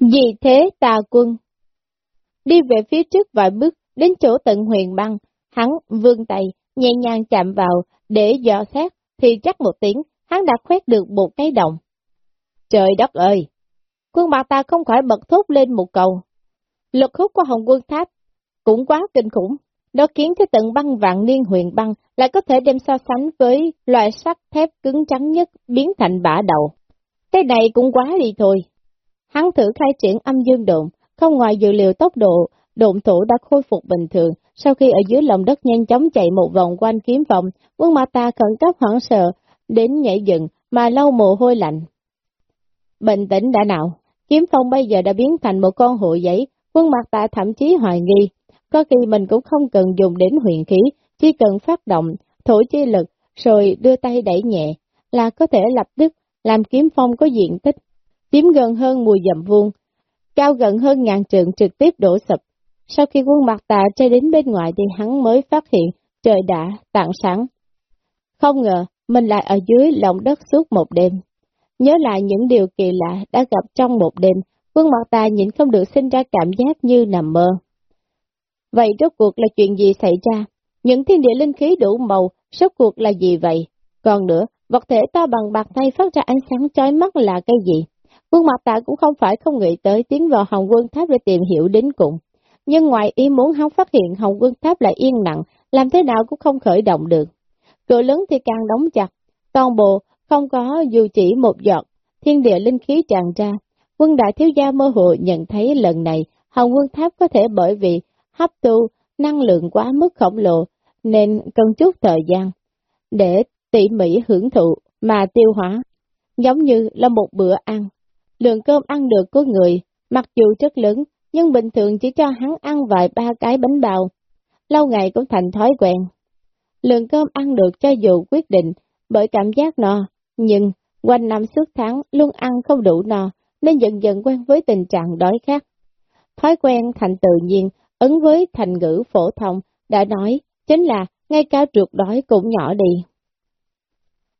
Vì thế tà quân đi về phía trước vài bước, đến chỗ tận huyền băng, hắn vương tay, nhẹ nhàng chạm vào, để dò xét, thì chắc một tiếng, hắn đã khoét được một cái động. Trời đất ơi! Quân bạc ta không khỏi bật thốt lên một cầu. Lực hút của Hồng Quân Tháp cũng quá kinh khủng, nó khiến cho tận băng vạn niên huyền băng lại có thể đem so sánh với loại sắt thép cứng trắng nhất biến thành bả đầu. Cái này cũng quá đi thôi. Hắn thử khai triển âm dương độn, không ngoài dự liệu tốc độ, độn thủ đã khôi phục bình thường, sau khi ở dưới lòng đất nhanh chóng chạy một vòng quanh kiếm vòng, quân ma ta khẩn cấp hoảng sợ, đến nhảy dựng mà lau mồ hôi lạnh. Bình tĩnh đã nào, kiếm phong bây giờ đã biến thành một con hộ giấy, quân mặt ta thậm chí hoài nghi, có khi mình cũng không cần dùng đến huyền khí, chỉ cần phát động, thổi chi lực, rồi đưa tay đẩy nhẹ, là có thể lập tức làm kiếm phong có diện tích, chiếm gần hơn 10 dặm vuông, cao gần hơn ngàn trượng trực tiếp đổ sập. Sau khi quân mặt tạ chạy đến bên ngoài thì hắn mới phát hiện trời đã tạng sáng. Không ngờ, mình lại ở dưới lòng đất suốt một đêm. Nhớ lại những điều kỳ lạ đã gặp trong một đêm, quân mặt tà nhịn không được sinh ra cảm giác như nằm mơ. Vậy rốt cuộc là chuyện gì xảy ra? Những thiên địa linh khí đủ màu, rốt cuộc là gì vậy? Còn nữa, vật thể to bằng bạc tay phát ra ánh sáng chói mắt là cái gì? Quân mặt tạ cũng không phải không nghĩ tới tiến vào Hồng Quân Tháp để tìm hiểu đến cùng. Nhưng ngoài ý muốn hắn phát hiện Hồng Quân Tháp lại yên lặng, làm thế nào cũng không khởi động được. Cửa lớn thì càng đóng chặt, toàn bộ không có dù chỉ một giọt, thiên địa linh khí tràn ra. Quân đại thiếu gia mơ hồ nhận thấy lần này Hồng Quân Tháp có thể bởi vì hấp thu năng lượng quá mức khổng lồ nên cần chút thời gian để tỉ mỉ hưởng thụ mà tiêu hóa, giống như là một bữa ăn. Lượng cơm ăn được của người, mặc dù rất lớn, nhưng bình thường chỉ cho hắn ăn vài ba cái bánh bao, lâu ngày cũng thành thói quen. Lượng cơm ăn được cho dù quyết định bởi cảm giác no, nhưng quanh năm suốt tháng luôn ăn không đủ no, nên dần dần quen với tình trạng đói khát. Thói quen thành tự nhiên, ứng với thành ngữ phổ thông, đã nói, chính là ngay cả trượt đói cũng nhỏ đi.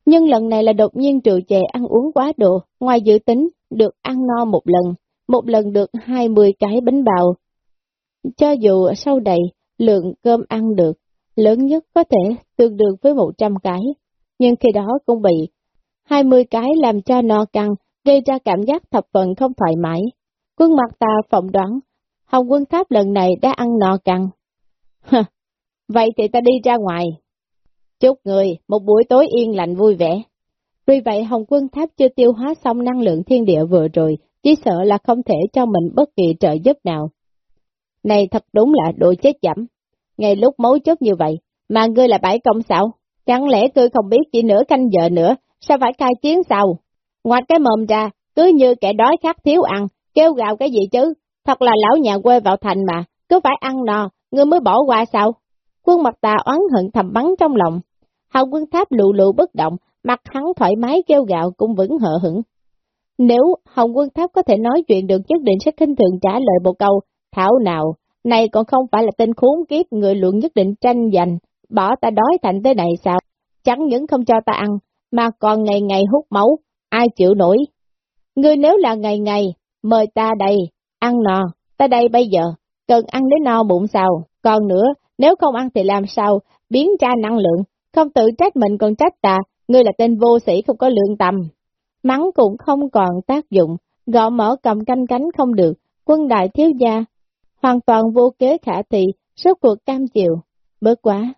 Nhưng lần này là đột nhiên trừ chè ăn uống quá độ, ngoài dự tính, được ăn no một lần, một lần được 20 cái bánh bào. Cho dù sau đầy, lượng cơm ăn được, lớn nhất có thể tương đương với 100 cái, nhưng khi đó cũng bị 20 cái làm cho no căng, gây ra cảm giác thập phần không thoải mái. Quân mặt ta phỏng đoán, Hồng quân tháp lần này đã ăn no căng. Vậy thì ta đi ra ngoài. Chúc người một buổi tối yên lành vui vẻ. Vì vậy Hồng quân tháp chưa tiêu hóa xong năng lượng thiên địa vừa rồi, chỉ sợ là không thể cho mình bất kỳ trợ giúp nào. Này thật đúng là đồ chết chậm. Ngay lúc mấu chốt như vậy, mà ngươi là bãi công sao? Chẳng lẽ ngươi không biết chỉ nửa canh giờ nữa, sao phải khai chiến sao? ngoài cái mồm ra, cứ như kẻ đói khát thiếu ăn, kêu gào cái gì chứ? Thật là lão nhà quê vào thành mà, cứ phải ăn no, ngươi mới bỏ qua sao? Quân mặt tà oán hận thầm bắn trong lòng. Hào quân tháp lụ lụ bất động, mặt hắn thoải mái kêu gạo cũng vững hờ hững. Nếu Hồng Quân Tháp có thể nói chuyện được nhất định sẽ khinh thường trả lời một câu, thảo nào, này còn không phải là tên khốn kiếp người luận nhất định tranh giành, bỏ ta đói thành thế này sao? Chẳng những không cho ta ăn, mà còn ngày ngày hút máu, ai chịu nổi? Ngươi nếu là ngày ngày, mời ta đây, ăn no, ta đây bây giờ, cần ăn đến no bụng sao? Còn nữa, nếu không ăn thì làm sao, biến ra năng lượng, không tự trách mình còn trách ta, ngươi là tên vô sĩ không có lượng tầm. Mắng cũng không còn tác dụng, gõ mở cầm canh cánh không được, quân đại thiếu gia, hoàn toàn vô kế khả thị, suốt cuộc cam chịu, bớt quá.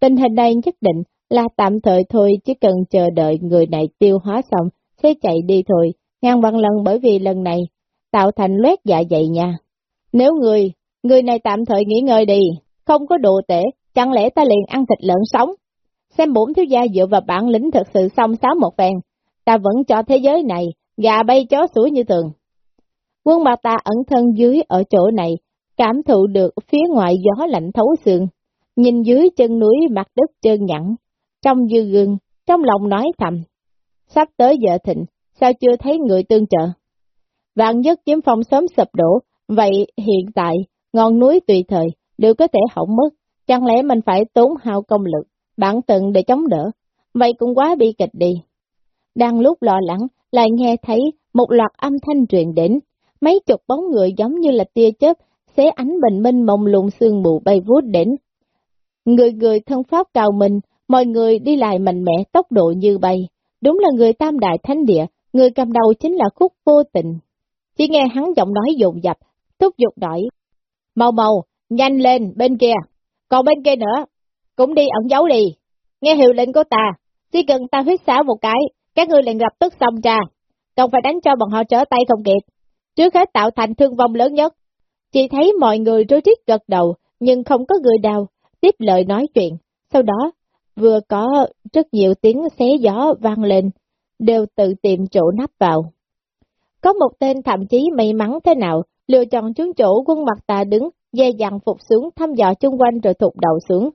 Tình hình này nhất định là tạm thời thôi, chỉ cần chờ đợi người này tiêu hóa xong, sẽ chạy đi thôi, ngàn bằng lần bởi vì lần này, tạo thành loét dạ dày nha. Nếu người, người này tạm thời nghỉ ngơi đi, không có đồ tệ, chẳng lẽ ta liền ăn thịt lợn sống? Xem bốn thiếu gia dựa vào bản lĩnh thật sự song sáo một phen, ta vẫn cho thế giới này, gà bay chó sủa như thường. Quân mặt ta ẩn thân dưới ở chỗ này, cảm thụ được phía ngoài gió lạnh thấu xương, nhìn dưới chân núi mặt đất trơn nhẵn, trong dư gương, trong lòng nói thầm. Sắp tới giờ thịnh, sao chưa thấy người tương trợ? Vạn nhất chiếm phong sớm sập đổ, vậy hiện tại, ngọn núi tùy thời, đều có thể hỏng mất, chẳng lẽ mình phải tốn hao công lực, bản tận để chống đỡ, vậy cũng quá bi kịch đi. Đang lúc lo lắng, lại nghe thấy một loạt âm thanh truyền đến, mấy chục bóng người giống như là tia chớp, xé ánh bình minh mông lung sương mù bay vút đến. Người người thân pháp cao mình, mọi người đi lại mạnh mẽ tốc độ như bay. Đúng là người tam đại thánh địa, người cầm đầu chính là khúc vô tình. Chỉ nghe hắn giọng nói dồn dập, thúc giục đổi. Mau mau, nhanh lên, bên kia. Còn bên kia nữa, cũng đi ẩn giấu đi. Nghe hiệu lệnh của ta, chỉ cần ta huyết xả một cái, các ngươi liền lập tức xong ra. Còn phải đánh cho bọn họ trở tay không kịp. Trước hết tạo thành thương vong lớn nhất. Chỉ thấy mọi người rối rít gật đầu, nhưng không có người đau. tiếp lời nói chuyện. Sau đó, vừa có rất nhiều tiếng xé gió vang lên, đều tự tìm chỗ nắp vào. Có một tên thậm chí may mắn thế nào, lựa chọn trúng chỗ quân mặt tà đứng, dè dặn phục xuống thăm dò chung quanh rồi thụt đầu xuống.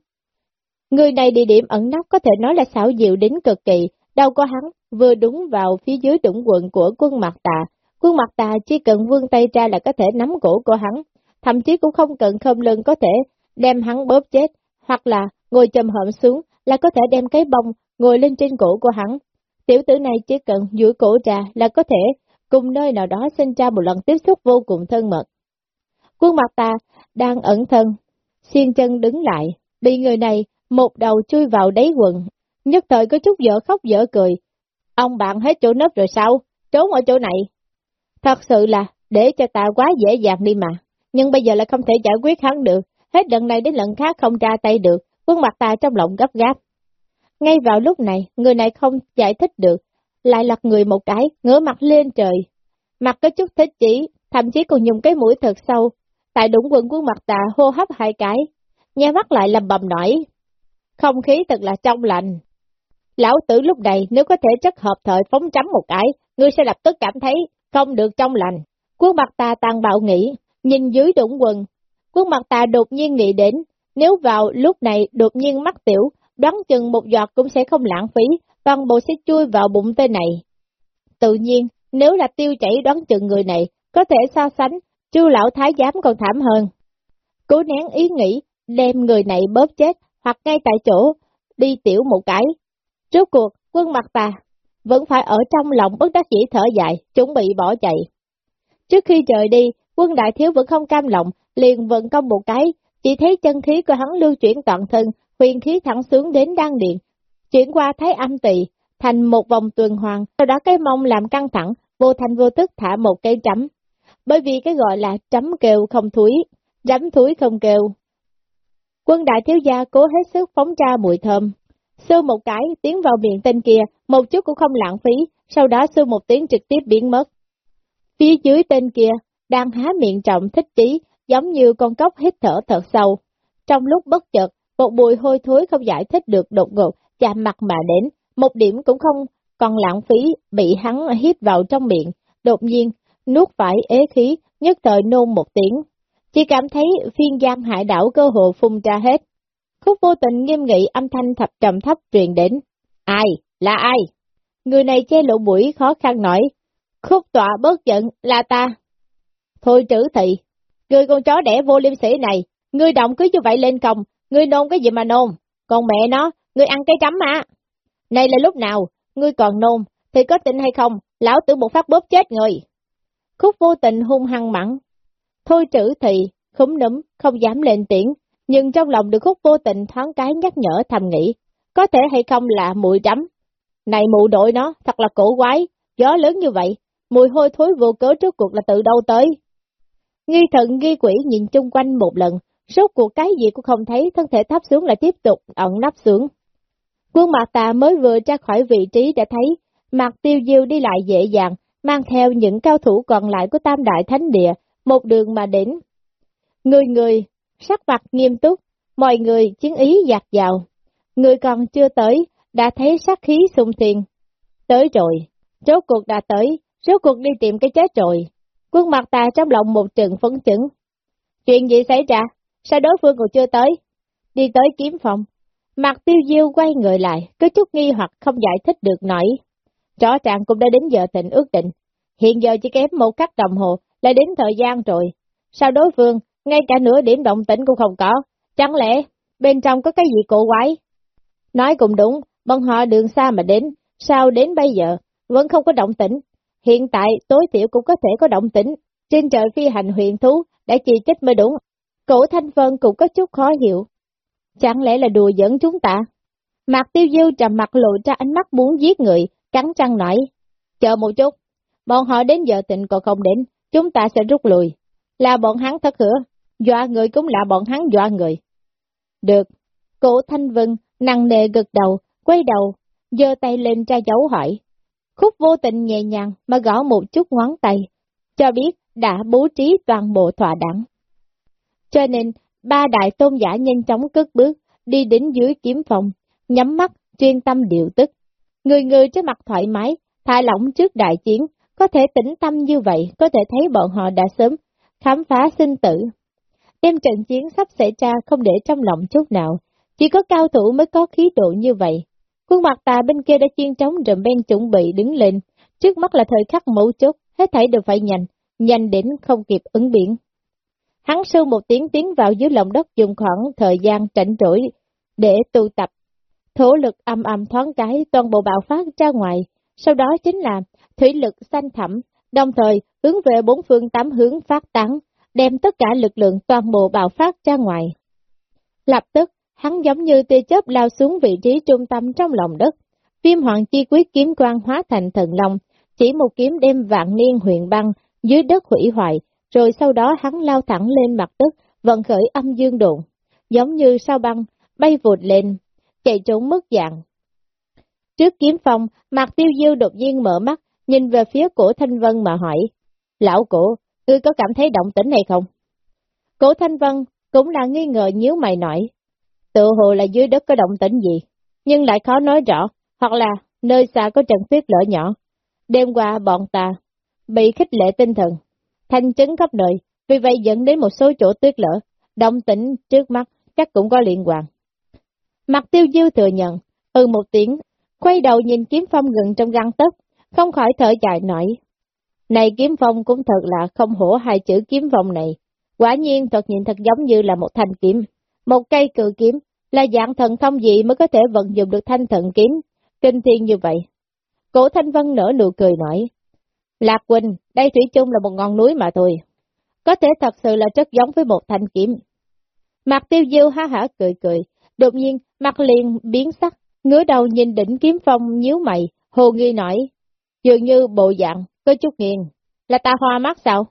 Người này địa điểm ẩn nấp có thể nói là xảo diệu đến cực kỳ, đâu có hắn, vừa đúng vào phía dưới đũng quận của quân mặt tà. Quân mặt tà chỉ cần vươn tay ra là có thể nắm cổ của hắn, thậm chí cũng không cần khom lưng có thể đem hắn bóp chết, hoặc là ngồi chầm hậm xuống là có thể đem cái bông ngồi lên trên cổ của hắn. Tiểu tử này chỉ cần duỗi cổ ra là có thể cùng nơi nào đó sinh ra một lần tiếp xúc vô cùng thân mật. Quân mặt ta đang ẩn thân, xiên chân đứng lại, bị người này một đầu chui vào đáy quần, nhất thời có chút dở khóc dở cười. Ông bạn hết chỗ nấp rồi sao? Trốn ở chỗ này. Thật sự là, để cho ta quá dễ dàng đi mà. Nhưng bây giờ là không thể giải quyết hắn được, hết lần này đến lần khác không ra tay được, quân mặt ta trong lòng gấp gáp. Ngay vào lúc này, người này không giải thích được, lại lật người một cái, ngửa mặt lên trời. Mặt có chút thích chỉ, thậm chí còn dùng cái mũi thật sâu, tại đúng quần quân mặt tà hô hấp hai cái, nha mắt lại lầm bầm nổi. Không khí thật là trong lành. Lão tử lúc này nếu có thể chất hợp thời phóng chấm một cái, ngươi sẽ lập tức cảm thấy không được trong lành. Quân mặt tà tăng bạo nghĩ, nhìn dưới đụng quần. Quân mặt tà đột nhiên nghĩ đến, nếu vào lúc này đột nhiên mắc tiểu, đoán chừng một giọt cũng sẽ không lãng phí, toàn bộ sẽ chui vào bụng tên này. Tự nhiên, nếu là tiêu chảy đoán chừng người này, có thể so sánh, chư lão thái giám còn thảm hơn. Cố nén ý nghĩ, đem người này bóp chết, hoặc ngay tại chỗ, đi tiểu một cái. Trước cuộc, quân mặt tà, vẫn phải ở trong lòng bất đắc dĩ thở dài, chuẩn bị bỏ chạy. Trước khi rời đi, quân đại thiếu vẫn không cam lòng, liền vận công một cái, chỉ thấy chân khí của hắn lưu chuyển toàn thân, huyền khí thẳng xuống đến đan điện, chuyển qua thái âm tỳ thành một vòng tuần hoàn, sau đó cái mông làm căng thẳng, vô thành vô tức thả một cây chấm. Bởi vì cái gọi là chấm kêu không thúi, chấm thúi không kêu. Quân đại thiếu gia cố hết sức phóng ra mùi thơm. Sư một cái tiến vào miệng tên kia, một chút cũng không lãng phí, sau đó sư một tiếng trực tiếp biến mất. Phía dưới tên kia, đang há miệng trọng thích chí, giống như con cốc hít thở thật sâu. Trong lúc bất chợt, một bùi hôi thối không giải thích được đột ngột, chạm mặt mà đến, một điểm cũng không còn lãng phí, bị hắn hít vào trong miệng, đột nhiên, nuốt phải ế khí, nhất thời nôn một tiếng. Chỉ cảm thấy phiên giam hải đảo cơ hồ phun ra hết. Khúc vô tình nghiêm nghị âm thanh thập trầm thấp truyền đến. Ai? Là ai? Người này che lộ mũi khó khăn nói. Khúc tọa bớt giận, là ta. Thôi trữ thị, người con chó đẻ vô liêm sĩ này, ngươi động cứ như vậy lên công, ngươi nôn cái gì mà nôn, còn mẹ nó, ngươi ăn cái chấm mà. Này là lúc nào, ngươi còn nôn, thì có tin hay không, lão tử một phát bóp chết người. Khúc vô tình hung hăng mặn. Thôi trữ thì, khúm núm, không dám lên tiếng, nhưng trong lòng được khúc vô tình thoáng cái nhắc nhở thầm nghĩ, có thể hay không là mùi chấm. Này mụ đội nó, thật là cổ quái, gió lớn như vậy, mùi hôi thối vô cớ trước cuộc là từ đâu tới. Nghi thần nghi quỷ nhìn chung quanh một lần, Rốt cuộc cái gì cũng không thấy, thân thể thấp xuống lại tiếp tục ẩn nắp xuống. Quân mạc tà mới vừa ra khỏi vị trí đã thấy, mặt tiêu diêu đi lại dễ dàng, mang theo những cao thủ còn lại của tam đại thánh địa, một đường mà đến. Người người, sắc mặt nghiêm túc, mọi người chiến ý dạt dào. Người còn chưa tới, đã thấy sát khí sung thiên. Tới rồi, rốt cuộc đã tới, rốt cuộc đi tìm cái chết rồi. Quân mặt ta trong lòng một trận phấn chấn. Chuyện gì xảy ra? sao đối phương còn chưa tới? Đi tới kiếm phòng, mặt tiêu diêu quay người lại, có chút nghi hoặc không giải thích được nổi. Rõ ràng cũng đã đến giờ tình ước định, hiện giờ chỉ kém một khắc đồng hồ là đến thời gian rồi. Sao đối phương, ngay cả nửa điểm động tĩnh cũng không có, chẳng lẽ bên trong có cái gì cổ quái? Nói cũng đúng, bọn họ đường xa mà đến, sao đến bây giờ, vẫn không có động tĩnh. Hiện tại tối thiểu cũng có thể có động tĩnh, trên trời phi hành huyền thú đã chỉ trích mới đúng. Cổ Thanh Vân cũng có chút khó hiểu. Chẳng lẽ là đùa giỡn chúng ta? Mạc Tiêu Diêu trầm mặt lộ ra ánh mắt muốn giết người, cắn chăn nói. Chờ một chút, bọn họ đến giờ tịnh còn không đến, chúng ta sẽ rút lui. Là bọn hắn thất hứa, dọa người cũng là bọn hắn dọa người. Được, cổ Thanh Vân nặng nề gật đầu, quay đầu, giơ tay lên tra dấu hỏi. Khúc vô tình nhẹ nhàng mà gõ một chút ngón tay, cho biết đã bố trí toàn bộ thỏa đáng. Cho nên, ba đại tôn giả nhanh chóng cất bước, đi đến dưới kiếm phòng, nhắm mắt, chuyên tâm điều tức. Người người trên mặt thoải mái, thả lỏng trước đại chiến, có thể tĩnh tâm như vậy, có thể thấy bọn họ đã sớm khám phá sinh tử. Đêm trận chiến sắp xảy ra không để trong lòng chút nào, chỉ có cao thủ mới có khí độ như vậy. Khuôn mặt tà bên kia đã chiên trống rầm ben chuẩn bị đứng lên, trước mắt là thời khắc mẫu chốt, hết thảy đều phải nhanh, nhanh đến không kịp ứng biển. Hắn sâu một tiếng tiến vào dưới lòng đất dùng khoảng thời gian trảnh rỗi để tu tập. Thổ lực âm âm thoáng cái toàn bộ bạo phát ra ngoài, sau đó chính là thủy lực xanh thẳm, đồng thời hướng về bốn phương tám hướng phát tán, đem tất cả lực lượng toàn bộ bạo phát ra ngoài. Lập tức, hắn giống như tia chớp lao xuống vị trí trung tâm trong lòng đất. Viêm hoàng chi quyết kiếm quang hóa thành thần long, chỉ một kiếm đem vạn niên huyện băng dưới đất hủy hoại, rồi sau đó hắn lao thẳng lên mặt đất, vận khởi âm dương độn, giống như sao băng, bay vụt lên, chạy trốn mất dạng. Trước kiếm phong, mặt tiêu diêu đột nhiên mở mắt, nhìn về phía cổ Thanh Vân mà hỏi, Lão cổ, ngươi có cảm thấy động tĩnh hay không? Cổ Thanh Vân cũng là nghi ngờ nhíu mày nói, tự hồ là dưới đất có động tĩnh gì, nhưng lại khó nói rõ, hoặc là nơi xa có trận tuyết lỡ nhỏ. Đêm qua bọn ta bị khích lệ tinh thần, thanh chứng khắp nơi, vì vậy dẫn đến một số chỗ tuyết lỡ, động tĩnh trước mắt chắc cũng có liên quan. Mặt tiêu diêu thừa nhận, ừ một tiếng, quay đầu nhìn kiếm phong gần trong găng tấc, không khỏi thở dài nói. Này kiếm phong cũng thật là không hổ hai chữ kiếm phong này, quả nhiên thật nhìn thật giống như là một thanh kiếm. Một cây cự kiếm là dạng thần thông gì mới có thể vận dụng được thanh thần kiếm, kinh thiên như vậy. Cổ Thanh Vân nở nụ cười nói, Lạc Quỳnh, đây thủy chung là một ngọn núi mà thôi. Có thể thật sự là rất giống với một thanh kiếm. Mặt tiêu diêu ha hả cười cười, đột nhiên mặt liền biến sắc, ngứa đầu nhìn đỉnh kiếm phong nhíu mày, hồ nghi nói, dường như bộ dạng, có chút nghiền là ta hoa mắt sao?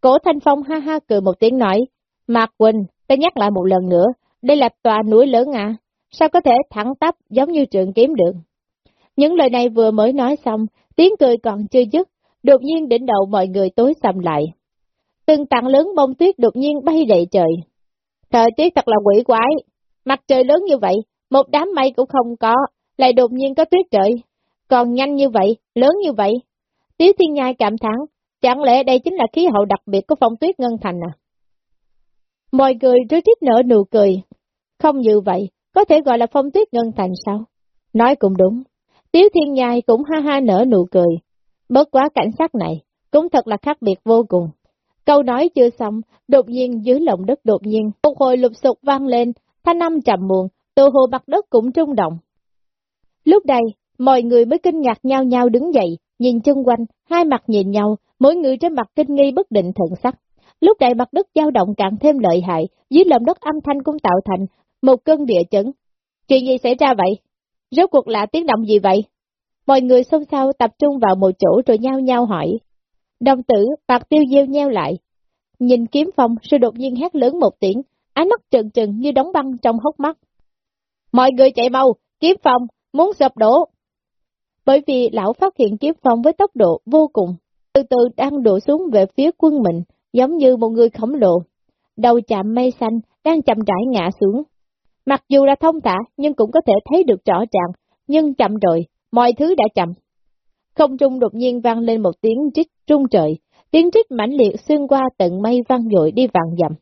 Cổ Thanh Phong ha ha cười một tiếng nói, Mạc Quỳnh, ta nhắc lại một lần nữa, đây là tòa núi lớn à, sao có thể thẳng tắp giống như trường kiếm được? Những lời này vừa mới nói xong, tiếng cười còn chưa dứt, đột nhiên đỉnh đầu mọi người tối sầm lại. Từng tặng lớn bông tuyết đột nhiên bay đầy trời. Thời tiết thật là quỷ quái, mặt trời lớn như vậy, một đám mây cũng không có, lại đột nhiên có tuyết trời. Còn nhanh như vậy, lớn như vậy. Tiếu thiên nhai cảm thán, chẳng lẽ đây chính là khí hậu đặc biệt của phong tuyết ngân thành à? Mọi người rứa rít nở nụ cười. Không như vậy, có thể gọi là phong tuyết ngân thành sao? Nói cũng đúng. Tiếu thiên nhai cũng ha ha nở nụ cười. Bớt quá cảnh sát này, cũng thật là khác biệt vô cùng. Câu nói chưa xong, đột nhiên dưới lòng đất đột nhiên, một hồi lục sục vang lên, thanh âm trầm muộn, tô hồ mặt đất cũng trung động. Lúc đây, mọi người mới kinh ngạc nhau nhau đứng dậy, nhìn chung quanh, hai mặt nhìn nhau, mỗi người trên mặt kinh nghi bất định thận sắc. Lúc này mặt đất dao động càng thêm lợi hại, dưới lòng đất âm thanh cũng tạo thành một cơn địa chấn. Chuyện gì xảy ra vậy? Rốt cuộc là tiếng động gì vậy? Mọi người xôn xao tập trung vào một chỗ rồi nhau nhau hỏi. Đồng tử, bạc tiêu diêu nheo lại. Nhìn kiếm phong, rồi đột nhiên hét lớn một tiếng, ánh mắt trừng trừng như đóng băng trong hốc mắt. Mọi người chạy mau, kiếm phong, muốn sập đổ. Bởi vì lão phát hiện kiếm phong với tốc độ vô cùng, từ từ đang đổ xuống về phía quân mình, giống như một người khổng lồ. Đầu chạm mây xanh, đang chậm rãi ngã xuống. Mặc dù là thông thả, nhưng cũng có thể thấy được rõ ràng, nhưng chậm rồi, mọi thứ đã chậm. Không trung đột nhiên vang lên một tiếng trích trung trời, tiếng trích mãnh liệt xuyên qua tận mây vang dội đi vàng dặm.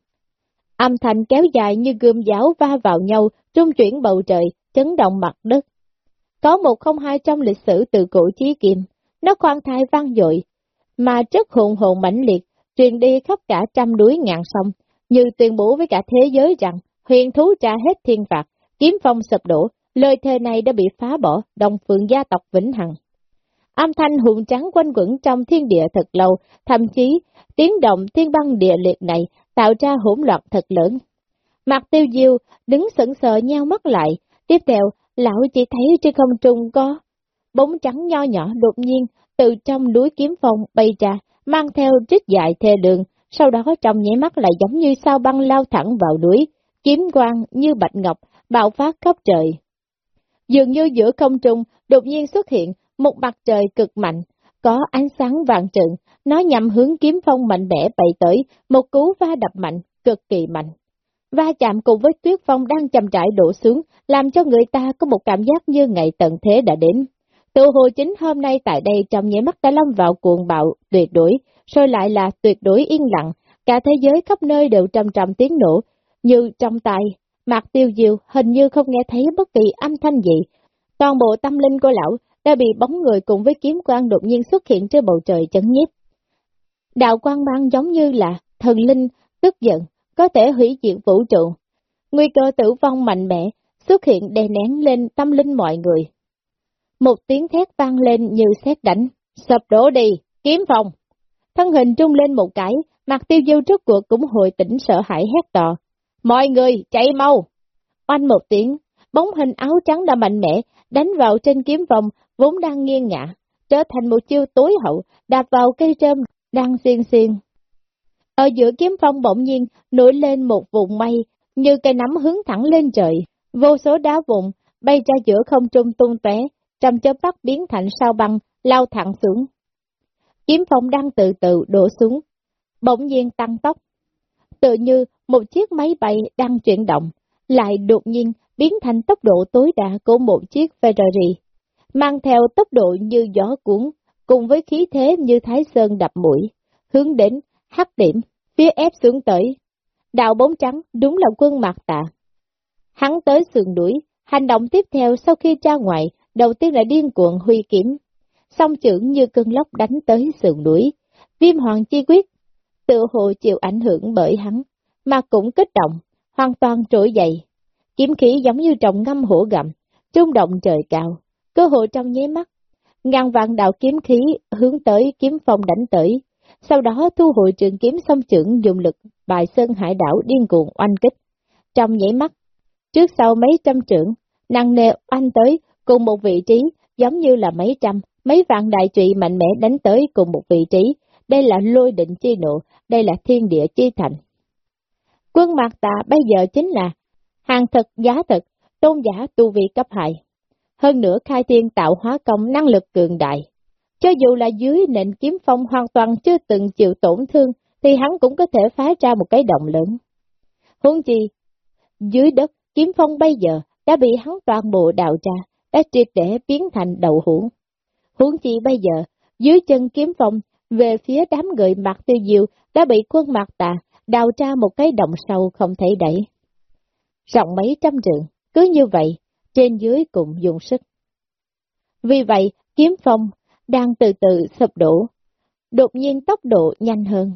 Âm thanh kéo dài như gươm giáo va vào nhau, trung chuyển bầu trời, chấn động mặt đất. Có một không hai trong lịch sử từ cổ chí kim, nó khoan thai vang dội, mà chất hồn hồn mãnh liệt, truyền đi khắp cả trăm núi ngàn sông, như tuyên bố với cả thế giới rằng, huyền thú trả hết thiên phạt, kiếm phong sụp đổ, lời thề này đã bị phá bỏ, đồng phương gia tộc vĩnh hằng. âm thanh hùng trắng quanh quẩn trong thiên địa thật lâu, thậm chí tiếng động thiên băng địa liệt này tạo ra hỗn loạn thật lớn. Mặt tiêu diêu đứng sững sờ nhau mắt lại, tiếp theo lão chỉ thấy trên không trung có bóng trắng nho nhỏ đột nhiên từ trong núi kiếm phong bay ra, mang theo trích dài thê đường, sau đó trong nhảy mắt lại giống như sao băng lao thẳng vào núi, kiếm quang như bạch ngọc, bạo phát khắp trời. Dường như giữa không trung, đột nhiên xuất hiện một mặt trời cực mạnh, có ánh sáng vàng trượng, nó nhằm hướng kiếm phong mạnh mẽ bay tới, một cú va đập mạnh, cực kỳ mạnh. Va chạm cùng với tuyết phong đang chậm rãi đổ xuống, làm cho người ta có một cảm giác như ngày tận thế đã đến. Tự hồ chính hôm nay tại đây trong nhảy mắt đã lâm vào cuồng bạo tuyệt đối, rồi lại là tuyệt đối yên lặng, cả thế giới khắp nơi đều trầm trầm tiếng nổ, như trong tai, Mạc Tiêu Diêu hình như không nghe thấy bất kỳ âm thanh gì. Toàn bộ tâm linh của lão đã bị bóng người cùng với kiếm quang đột nhiên xuất hiện trên bầu trời chấn nhiếp. Đạo quang mang giống như là thần linh tức giận, có thể hủy diệt vũ trụ. Nguy cơ tử vong mạnh mẽ xuất hiện đè nén lên tâm linh mọi người. Một tiếng thét vang lên như xét đánh, sập đổ đi, kiếm phòng. Thân hình trung lên một cái, mặt tiêu diêu trước cuộc cũng hồi tỉnh sợ hãi hét to. Mọi người, chạy mau! Oanh một tiếng, bóng hình áo trắng đã mạnh mẽ, đánh vào trên kiếm vòng, vốn đang nghiêng ngã, trở thành một chiêu tối hậu, đạp vào cây trơm, đang xiên xiên. Ở giữa kiếm phong bỗng nhiên, nổi lên một vùng mây, như cây nắm hướng thẳng lên trời, vô số đá vụn, bay ra giữa không trung tung tóe, trong chớp mắt biến thành sao băng, lao thẳng xuống. Kiếm phong đang từ từ đổ xuống, bỗng nhiên tăng tốc. Tự như một chiếc máy bay đang chuyển động, lại đột nhiên biến thành tốc độ tối đa của một chiếc Ferrari, mang theo tốc độ như gió cuốn, cùng với khí thế như thái sơn đập mũi, hướng đến hắc điểm, phía ép xuống tới. Đạo bóng trắng đúng là quân mạc tạ. Hắn tới sườn đuổi, hành động tiếp theo sau khi ra ngoài, đầu tiên là điên cuộn huy kiếm, song trưởng như cơn lốc đánh tới sườn đuổi. Viêm hoàng chi quyết, tự hồ chịu ảnh hưởng bởi hắn, mà cũng kích động, hoàn toàn trỗi dậy. Kiếm khí giống như trọng ngâm hổ gặm, trung động trời cao, cơ hội trong nháy mắt. Ngàn vạn đạo kiếm khí hướng tới kiếm phong đánh tới, sau đó thu hồi trường kiếm song trưởng dùng lực bài sơn hải đảo điên cuồng oanh kích. Trong nháy mắt, trước sau mấy trăm trưởng, năng nề oanh tới cùng một vị trí, giống như là mấy trăm, mấy vạn đại trụy mạnh mẽ đánh tới cùng một vị trí. Đây là lôi định chi nộ, đây là thiên địa chi thành. Quân mạc tà bây giờ chính là hàng thật giá thật, tôn giả tu vị cấp hại. Hơn nữa khai tiên tạo hóa công năng lực cường đại. Cho dù là dưới nền kiếm phong hoàn toàn chưa từng chịu tổn thương, thì hắn cũng có thể phá ra một cái động lớn. Huống chi, dưới đất, kiếm phong bây giờ đã bị hắn toàn bộ đào ra, đã triệt để biến thành đầu hũ. Huống chi bây giờ, dưới chân kiếm phong, về phía đám người mặt tiêu diệu đã bị quân mặt tà đào ra một cái động sâu không thể đẩy. Rộng mấy trăm trượng, cứ như vậy, trên dưới cùng dùng sức. Vì vậy, kiếm phong đang từ từ sụp đổ, đột nhiên tốc độ nhanh hơn.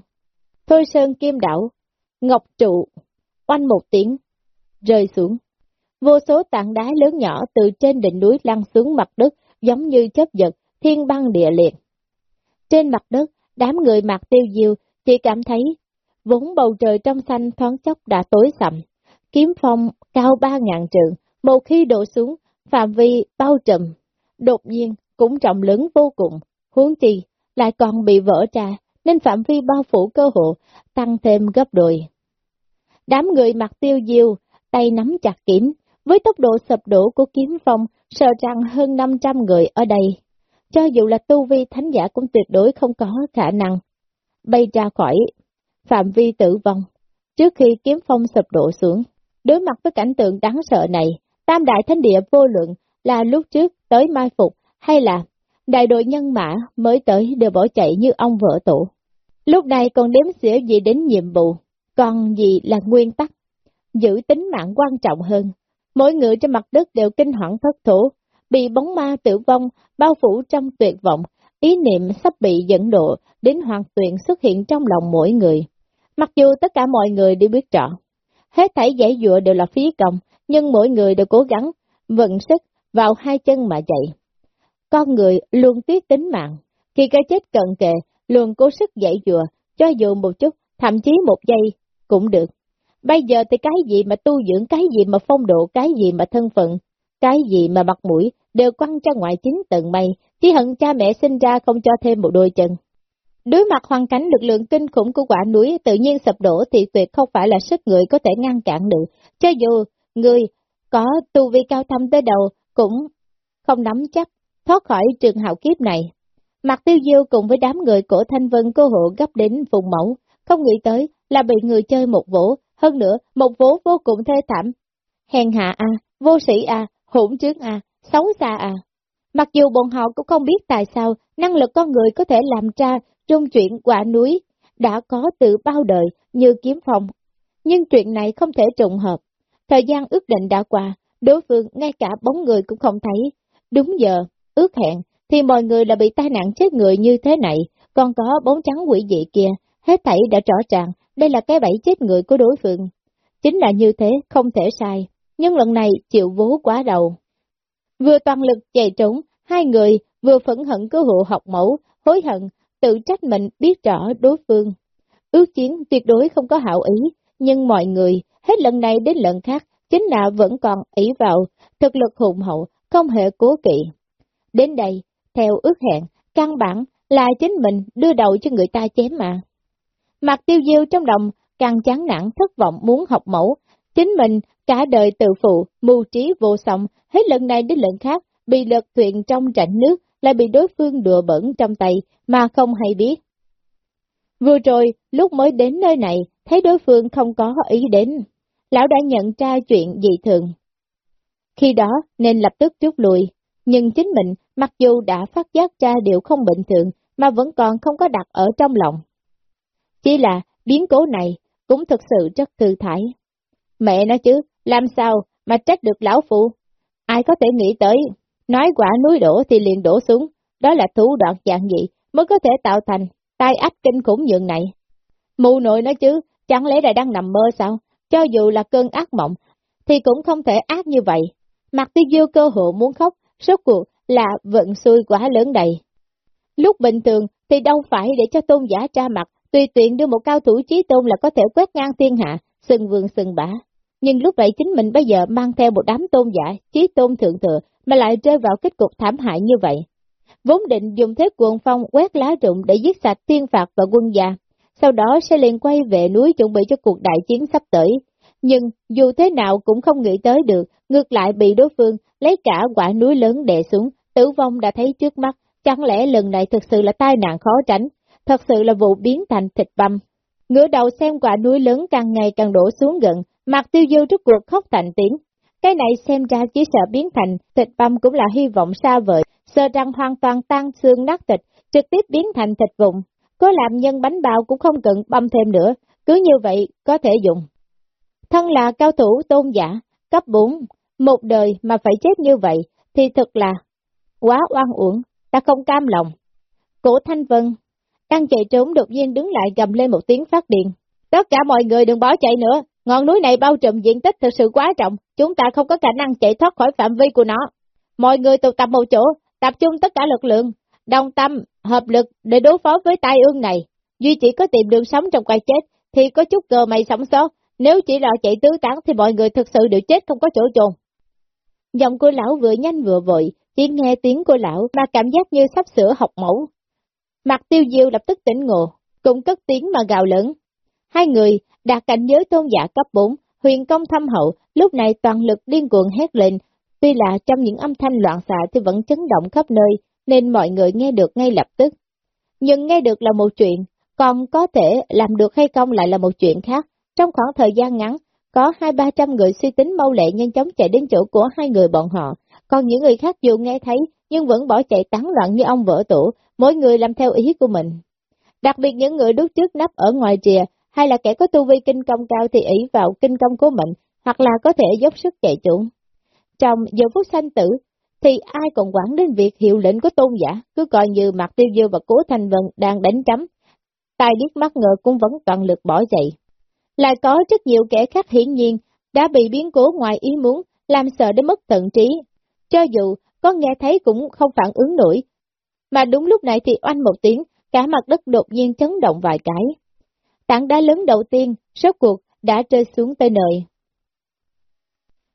Thôi sơn kim đảo, ngọc trụ, oanh một tiếng, rơi xuống. Vô số tảng đá lớn nhỏ từ trên đỉnh núi lăn xuống mặt đất giống như chấp giật, thiên băng địa liệt. Trên mặt đất, đám người mặc tiêu diêu chỉ cảm thấy vốn bầu trời trong xanh thoáng chốc đã tối sầm. Kiếm phong cao ba ngàn trượng, một khi đổ xuống, phạm vi bao trùm, đột nhiên cũng trọng lớn vô cùng, huống chi lại còn bị vỡ ra, nên phạm vi bao phủ cơ hộ tăng thêm gấp đôi. Đám người mặc tiêu diêu, tay nắm chặt kiếm, với tốc độ sập đổ của kiếm phong, sợ rằng hơn 500 người ở đây, cho dù là tu vi thánh giả cũng tuyệt đối không có khả năng bay ra khỏi phạm vi tử vong. Trước khi kiếm phong sập đổ xuống, đối mặt với cảnh tượng đáng sợ này, tam đại thánh địa vô lượng là lúc trước tới mai phục hay là đại đội nhân mã mới tới đều bỏ chạy như ông vợ tổ. Lúc này còn đếm xỉa gì đến nhiệm vụ, còn gì là nguyên tắc, giữ tính mạng quan trọng hơn. Mỗi người trên mặt đất đều kinh hoảng thất thủ, bị bóng ma tử vong bao phủ trong tuyệt vọng, ý niệm sắp bị dẫn độ đến hoàn tuyển xuất hiện trong lòng mỗi người. Mặc dù tất cả mọi người đều biết rõ, hết thảy giải dụa đều là phí công, nhưng mỗi người đều cố gắng vận sức vào hai chân mà chạy. con người luôn tiếc tính mạng. Khi cái chết cận kề, luôn cố sức dậy dùa, cho dù một chút, thậm chí một giây, cũng được. Bây giờ thì cái gì mà tu dưỡng, cái gì mà phong độ, cái gì mà thân phận, cái gì mà mặt mũi, đều quăng cho ngoại chính tận mây, chỉ hận cha mẹ sinh ra không cho thêm một đôi chân. Đối mặt hoàn cảnh lực lượng kinh khủng của quả núi tự nhiên sập đổ thì tuyệt không phải là sức người có thể ngăn cản được, cho dù người có tu vi cao thâm tới đầu cũng không nắm chắc thoát khỏi trường hạo kiếp này. Mặt tiêu diêu cùng với đám người cổ thanh vân cô hộ gấp đến vùng mẫu, không nghĩ tới là bị người chơi một vỗ, hơn nữa một vỗ vô cùng thê thảm. Hèn hạ a, vô sĩ a, hỗn trướng a, xấu xa a. Mặc dù bọn họ cũng không biết tại sao năng lực con người có thể làm ra trong chuyện quả núi đã có từ bao đời như kiếm phong. Nhưng chuyện này không thể trùng hợp. Thời gian ước định đã qua, đối phương ngay cả bóng người cũng không thấy. Đúng giờ, ước hẹn, thì mọi người là bị tai nạn chết người như thế này, còn có bóng trắng quỷ dị kia, hết thảy đã rõ ràng, đây là cái bẫy chết người của đối phương. Chính là như thế, không thể sai, nhưng lần này chịu vố quá đầu. Vừa toàn lực chạy trốn, hai người vừa phẫn hận cứu hộ học mẫu, hối hận, tự trách mình biết rõ đối phương. Ước chiến tuyệt đối không có hảo ý, nhưng mọi người, hết lần này đến lần khác, chính là vẫn còn ý vào, thực lực hùng hậu, không hề cố kỵ. Đến đây, theo ước hẹn, căn bản là chính mình đưa đầu cho người ta chém mà. Mặt tiêu diêu trong lòng càng chán nản thất vọng muốn học mẫu, chính mình cả đời tự phụ, mưu trí vô song, hết lần này đến lần khác, bị lật thuyền trong rảnh nước, lại bị đối phương đùa bẩn trong tay mà không hay biết. Vừa rồi, lúc mới đến nơi này, thấy đối phương không có ý đến, lão đã nhận ra chuyện dị thường. Khi đó nên lập tức rút lui, nhưng chính mình mặc dù đã phát giác ra điều không bình thường mà vẫn còn không có đặt ở trong lòng. Chỉ là biến cố này cũng thực sự rất thư thải. Mẹ nói chứ, làm sao mà trách được lão phụ? Ai có thể nghĩ tới, nói quả núi đổ thì liền đổ xuống, đó là thủ đoạn dạng gì mới có thể tạo thành tai ách kinh khủng nhượng này. Mù nội nói chứ, chẳng lẽ là đang nằm mơ sao? Cho dù là cơn ác mộng, thì cũng không thể ác như vậy. Mặt tiêu diêu cơ hộ muốn khóc, Rốt cuộc là vận xui quá lớn đầy. Lúc bình thường thì đâu phải để cho tôn giả tra mặt, tùy tiện đưa một cao thủ trí tôn là có thể quét ngang thiên hạ, sừng vương sừng bả. Nhưng lúc vậy chính mình bây giờ mang theo một đám tôn giả, trí tôn thượng thừa, mà lại rơi vào kết cục thảm hại như vậy. Vốn định dùng thế cuồng phong quét lá rụng để giết sạch thiên phạt và quân gia, sau đó sẽ liền quay về núi chuẩn bị cho cuộc đại chiến sắp tới. Nhưng dù thế nào cũng không nghĩ tới được, ngược lại bị đối phương lấy cả quả núi lớn đè xuống, tử vong đã thấy trước mắt, chẳng lẽ lần này thực sự là tai nạn khó tránh, thật sự là vụ biến thành thịt băm. Ngửa đầu xem quả núi lớn càng ngày càng đổ xuống gần, mặt tiêu dư trước cuộc khóc thành tiếng. Cái này xem ra chỉ sợ biến thành thịt băm cũng là hy vọng xa vời, sợ rằng hoàn toàn tan xương nát thịt, trực tiếp biến thành thịt vụn. Có làm nhân bánh bao cũng không cần băm thêm nữa, cứ như vậy có thể dùng. Thân là cao thủ tôn giả, cấp 4, một đời mà phải chết như vậy, thì thật là quá oan uổng, ta không cam lòng. Cổ Thanh Vân, đang chạy trốn đột nhiên đứng lại gầm lên một tiếng phát điện. Tất cả mọi người đừng bỏ chạy nữa, ngọn núi này bao trùm diện tích thực sự quá rộng, chúng ta không có khả năng chạy thoát khỏi phạm vi của nó. Mọi người tụ tập một chỗ, tập trung tất cả lực lượng, đồng tâm, hợp lực để đối phó với tai ương này. Duy chỉ có tìm đường sống trong quay chết, thì có chút cơ may sống sót, nếu chỉ là chạy tứ tán thì mọi người thực sự đều chết không có chỗ chôn. Giọng cô lão vừa nhanh vừa vội, chỉ nghe tiếng cô lão mà cảm giác như sắp sửa học mẫu. Mặt tiêu diêu lập tức tỉnh ngộ, cũng cất tiếng mà gào lớn. Hai người đạt cảnh giới tôn giả cấp 4, huyền công thâm hậu, lúc này toàn lực điên cuồng hét lên, tuy là trong những âm thanh loạn xạ thì vẫn chấn động khắp nơi, nên mọi người nghe được ngay lập tức. Nhưng nghe được là một chuyện, còn có thể làm được hay không lại là một chuyện khác. Trong khoảng thời gian ngắn, có hai ba trăm người suy tính mau lẹ nhanh chóng chạy đến chỗ của hai người bọn họ, còn những người khác dù nghe thấy nhưng vẫn bỏ chạy tán loạn như ông vỡ tổ, mỗi người làm theo ý của mình. Đặc biệt những người đút trước nắp ở ngoài rìa, hay là kẻ có tu vi kinh công cao thì ý vào kinh công của mình, hoặc là có thể dốc sức chạy trốn. Trong giờ phút sanh tử, thì ai còn quản đến việc hiệu lệnh của tôn giả, cứ coi như mặt tiêu dư và cố thành vân đang đánh chấm. tài điếc mắt ngờ cũng vẫn toàn lực bỏ dậy, Lại có rất nhiều kẻ khác hiển nhiên đã bị biến cố ngoài ý muốn, làm sợ đến mất tận trí. Cho dù có nghe thấy cũng không phản ứng nổi. Mà đúng lúc này thì oanh một tiếng, cả mặt đất đột nhiên chấn động vài cái. Tảng đá lớn đầu tiên, rốt cuộc, đã rơi xuống tới nơi.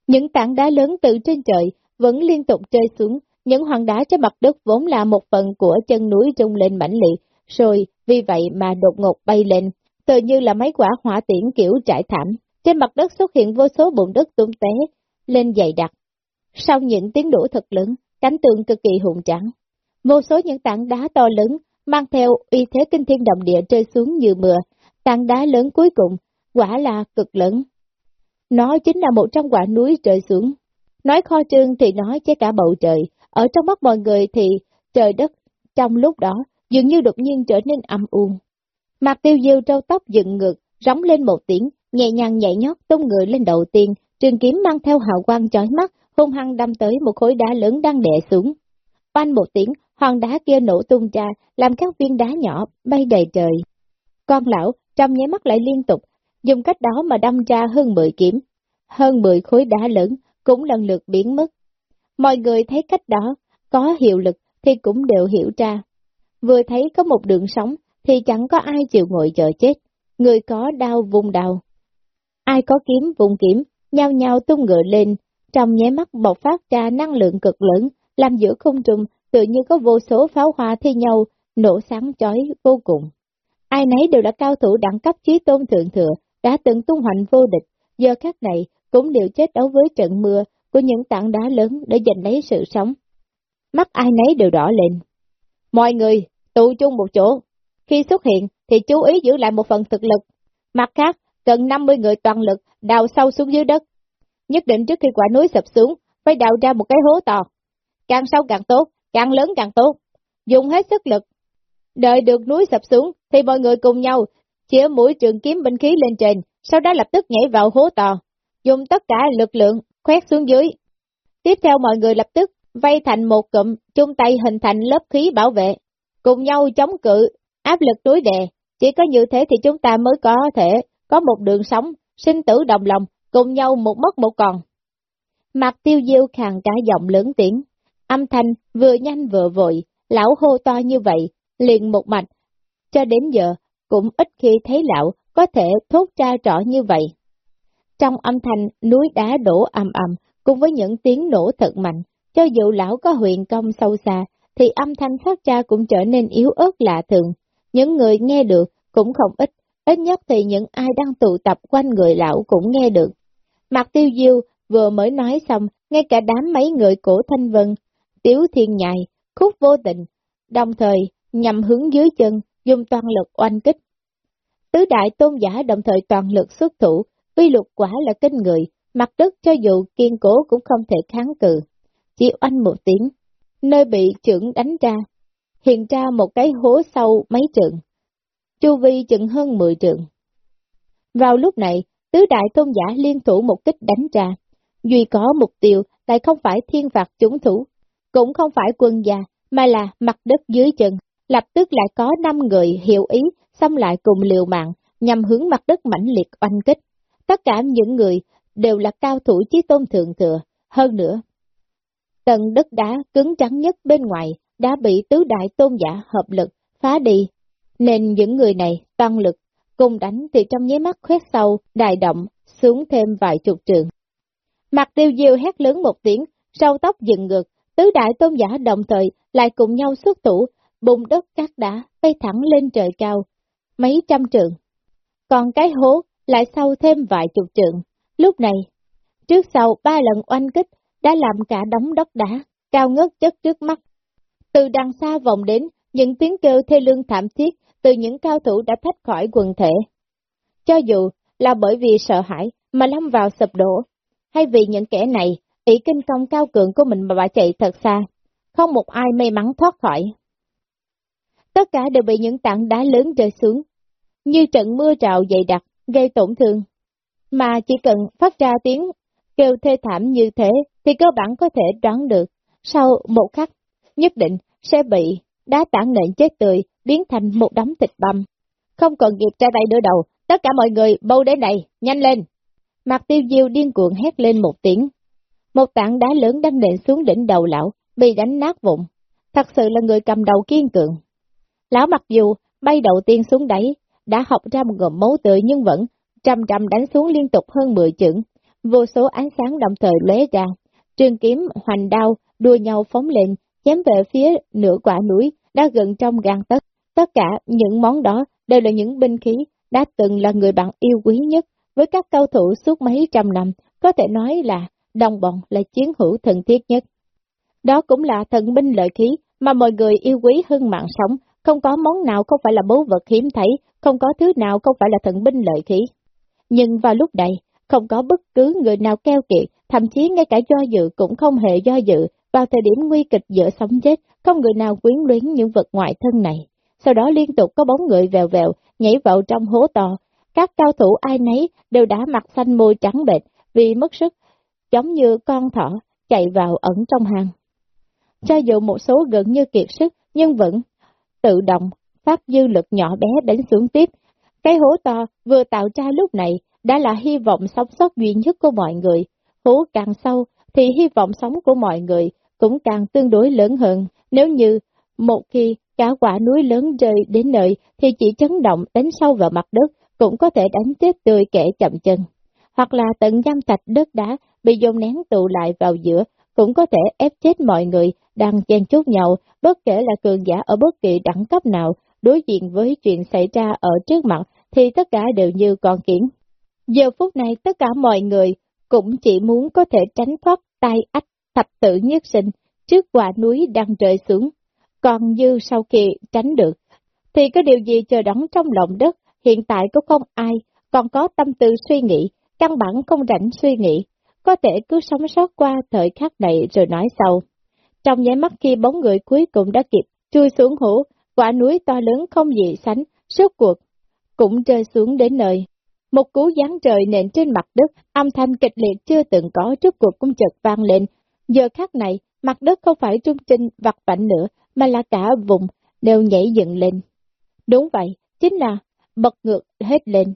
Những tảng đá lớn từ trên trời vẫn liên tục rơi xuống, những hòn đá trên mặt đất vốn là một phần của chân núi trung lên mãnh liệt, rồi vì vậy mà đột ngột bay lên, tự như là mấy quả hỏa tiễn kiểu trải thảm. Trên mặt đất xuất hiện vô số bụng đất tung té, lên dày đặc. Sau những tiếng đổ thật lớn, cánh tượng cực kỳ hùng trắng. Vô số những tảng đá to lớn, mang theo uy thế kinh thiên động địa rơi xuống như mưa. Tảng đá lớn cuối cùng, quả là cực lớn. Nó chính là một trong quả núi rơi xuống. Nói kho trương thì nói chế cả bầu trời, ở trong mắt mọi người thì trời đất trong lúc đó dường như đột nhiên trở nên âm u. Mặt tiêu diêu trâu tóc dựng ngược, rống lên một tiếng, nhẹ nhàng nhảy nhót tung người lên đầu tiên, trường kiếm mang theo hào quang chói mắt, hung hăng đâm tới một khối đá lớn đang đè xuống. Oanh một tiếng, hòn đá kia nổ tung ra, làm các viên đá nhỏ bay đầy trời. Con lão trong nháy mắt lại liên tục, dùng cách đó mà đâm ra hơn 10 kiếm. Hơn 10 khối đá lớn cũng lần lượt biến mất. Mọi người thấy cách đó có hiệu lực thì cũng đều hiểu ra. Vừa thấy có một đường sống thì chẳng có ai chịu ngồi chờ chết. Người có đau vùng đau. Ai có kiếm vùng kiếm, nhau nhau tung ngựa lên, trong nháy mắt bộc phát ra năng lượng cực lớn, làm giữa không trung tự như có vô số pháo hoa thi nhau, nổ sáng chói vô cùng. Ai nấy đều là cao thủ đẳng cấp trí tôn thượng thừa, đã từng tung hoành vô địch, giờ các này cũng đều chết đấu với trận mưa của những tảng đá lớn để giành lấy sự sống. Mắt ai nấy đều đỏ lên. Mọi người, tụ chung một chỗ. Khi xuất hiện thì chú ý giữ lại một phần thực lực. Mặt khác, cần 50 người toàn lực đào sâu xuống dưới đất. Nhất định trước khi quả núi sập xuống, phải đào ra một cái hố to. Càng sâu càng tốt, càng lớn càng tốt. Dùng hết sức lực. Đợi được núi sập xuống, thì mọi người cùng nhau, chĩa mũi trường kiếm binh khí lên trên, sau đó lập tức nhảy vào hố to. Dùng tất cả lực lượng, khoét xuống dưới. Tiếp theo mọi người lập tức vây thành một cụm, chung tay hình thành lớp khí bảo vệ, cùng nhau chống cự, áp lực đối đè. Chỉ có như thế thì chúng ta mới có thể có một đường sống, sinh tử đồng lòng, cùng nhau một mất một còn. Mặt tiêu diêu khàn cả giọng lớn tiếng, âm thanh vừa nhanh vừa vội, lão hô to như vậy, liền một mạch. Cho đến giờ, cũng ít khi thấy lão có thể thốt ra rõ như vậy. Trong âm thanh núi đá đổ ầm ầm, cùng với những tiếng nổ thật mạnh, cho dù lão có huyền công sâu xa, thì âm thanh phát ra cũng trở nên yếu ớt lạ thường. Những người nghe được cũng không ít, ít nhất thì những ai đang tụ tập quanh người lão cũng nghe được. Mặt tiêu diêu vừa mới nói xong, ngay cả đám mấy người cổ thanh vân, tiếu thiên nhài, khúc vô tình, đồng thời nhằm hướng dưới chân, dùng toàn lực oanh kích. Tứ đại tôn giả đồng thời toàn lực xuất thủ, uy lục quả là kinh người, mặt đất cho dù kiên cố cũng không thể kháng cự. Chỉ oanh một tiếng, nơi bị trưởng đánh ra, hiện ra một cái hố sâu mấy trượng, chu vi chừng hơn 10 trượng. Vào lúc này, tứ đại tôn giả liên thủ một kích đánh ra, duy có mục tiêu lại không phải thiên phạt chúng thủ, cũng không phải quân gia, mà là mặt đất dưới chân, lập tức lại có 5 người hiểu ý, xong lại cùng liều mạng, nhằm hướng mặt đất mãnh liệt oanh kích. Tất cả những người đều là cao thủ chí tôn thượng thừa, hơn nữa. Tầng đất đá cứng trắng nhất bên ngoài đã bị tứ đại tôn giả hợp lực phá đi, nên những người này tăng lực, cùng đánh thì trong nháy mắt khoét sâu, đại động, xuống thêm vài chục trường. Mặt tiêu diêu hét lớn một tiếng, sau tóc dựng ngược, tứ đại tôn giả đồng thời lại cùng nhau xuất thủ, bùng đất cát đá bay thẳng lên trời cao, mấy trăm trường. Còn cái hố lại sau thêm vài chục trượng. Lúc này, trước sau ba lần oanh kích đã làm cả đống đất đá, cao ngất chất trước mắt. Từ đằng xa vòng đến, những tiếng kêu thê lương thảm thiết từ những cao thủ đã thoát khỏi quần thể. Cho dù là bởi vì sợ hãi mà lâm vào sập đổ, hay vì những kẻ này, ý kinh công cao cường của mình mà bà chạy thật xa, không một ai may mắn thoát khỏi. Tất cả đều bị những tảng đá lớn rơi xuống, như trận mưa trào dày đặc, gây tổn thương. Mà chỉ cần phát ra tiếng kêu thê thảm như thế, thì cơ bản có thể đoán được, sau một khắc, nhất định sẽ bị đá tảng nện chết tươi, biến thành một đống thịt băm. Không còn kịp ra tay đỡ đầu, tất cả mọi người bâu đến đây, nhanh lên! Mặt tiêu diêu điên cuồng hét lên một tiếng. Một tảng đá lớn đang nện xuống đỉnh đầu lão, bị đánh nát vụn. Thật sự là người cầm đầu kiên cường. Lão mặc dù bay đầu tiên xuống đáy, đã học ra một ngụm máu tươi nhưng vẫn trăm trăm đánh xuống liên tục hơn 10 chưởng, vô số ánh sáng đồng thời lóe ra, trường kiếm, hoành đao, đua nhau phóng lên, chém về phía nửa quả núi, đã gần trong gan tất. Tất cả những món đó đều là những binh khí đã từng là người bạn yêu quý nhất với các cao thủ suốt mấy trăm năm, có thể nói là đồng bọn là chiến hữu thân thiết nhất. Đó cũng là thần binh lợi khí mà mọi người yêu quý hơn mạng sống, không có món nào không phải là báu vật hiếm thấy, không có thứ nào không phải là thần binh lợi khí. Nhưng vào lúc này, không có bất cứ người nào keo kiệt, thậm chí ngay cả do dự cũng không hề do dự, vào thời điểm nguy kịch giữa sống chết, không người nào quyến luyến những vật ngoại thân này. Sau đó liên tục có bóng người vèo vèo, nhảy vào trong hố to. Các cao thủ ai nấy đều đã mặt xanh môi trắng bệch vì mất sức, giống như con thỏ chạy vào ẩn trong hang. Cho dù một số gần như kiệt sức, nhưng vẫn tự động, phát dư lực nhỏ bé đánh xuống tiếp. Cái hố to vừa tạo ra lúc này đã là hy vọng sống sót duy nhất của mọi người. Hố càng sâu thì hy vọng sống của mọi người cũng càng tương đối lớn hơn. Nếu như một khi cả quả núi lớn rơi đến nơi thì chỉ chấn động đánh sâu vào mặt đất cũng có thể đánh chết tươi kẻ chậm chân. Hoặc là tận giam thạch đất đá bị dồn nén tụ lại vào giữa cũng có thể ép chết mọi người đang chen chúc nhau, bất kể là cường giả ở bất kỳ đẳng cấp nào, đối diện với chuyện xảy ra ở trước mặt thì tất cả đều như con kiến. Giờ phút này tất cả mọi người cũng chỉ muốn có thể tránh thoát tay ách thập tử nhất sinh trước quả núi đang rơi xuống. Còn như sau khi tránh được, thì có điều gì chờ đón trong lòng đất, hiện tại có không ai còn có tâm tư suy nghĩ, căn bản không rảnh suy nghĩ, có thể cứ sống sót qua thời khắc này rồi nói sau. Trong nháy mắt khi bóng người cuối cùng đã kịp chui xuống hổ, quả núi to lớn không gì sánh, suốt cuộc, cũng rơi xuống đến nơi. Một cú giáng trời nện trên mặt đất, âm thanh kịch liệt chưa từng có trước cuộc cũng chợt vang lên. Giờ khắc này, mặt đất không phải trung trinh vặt vảnh nữa, mà là cả vùng đều nhảy dựng lên. Đúng vậy, chính là bật ngược hết lên.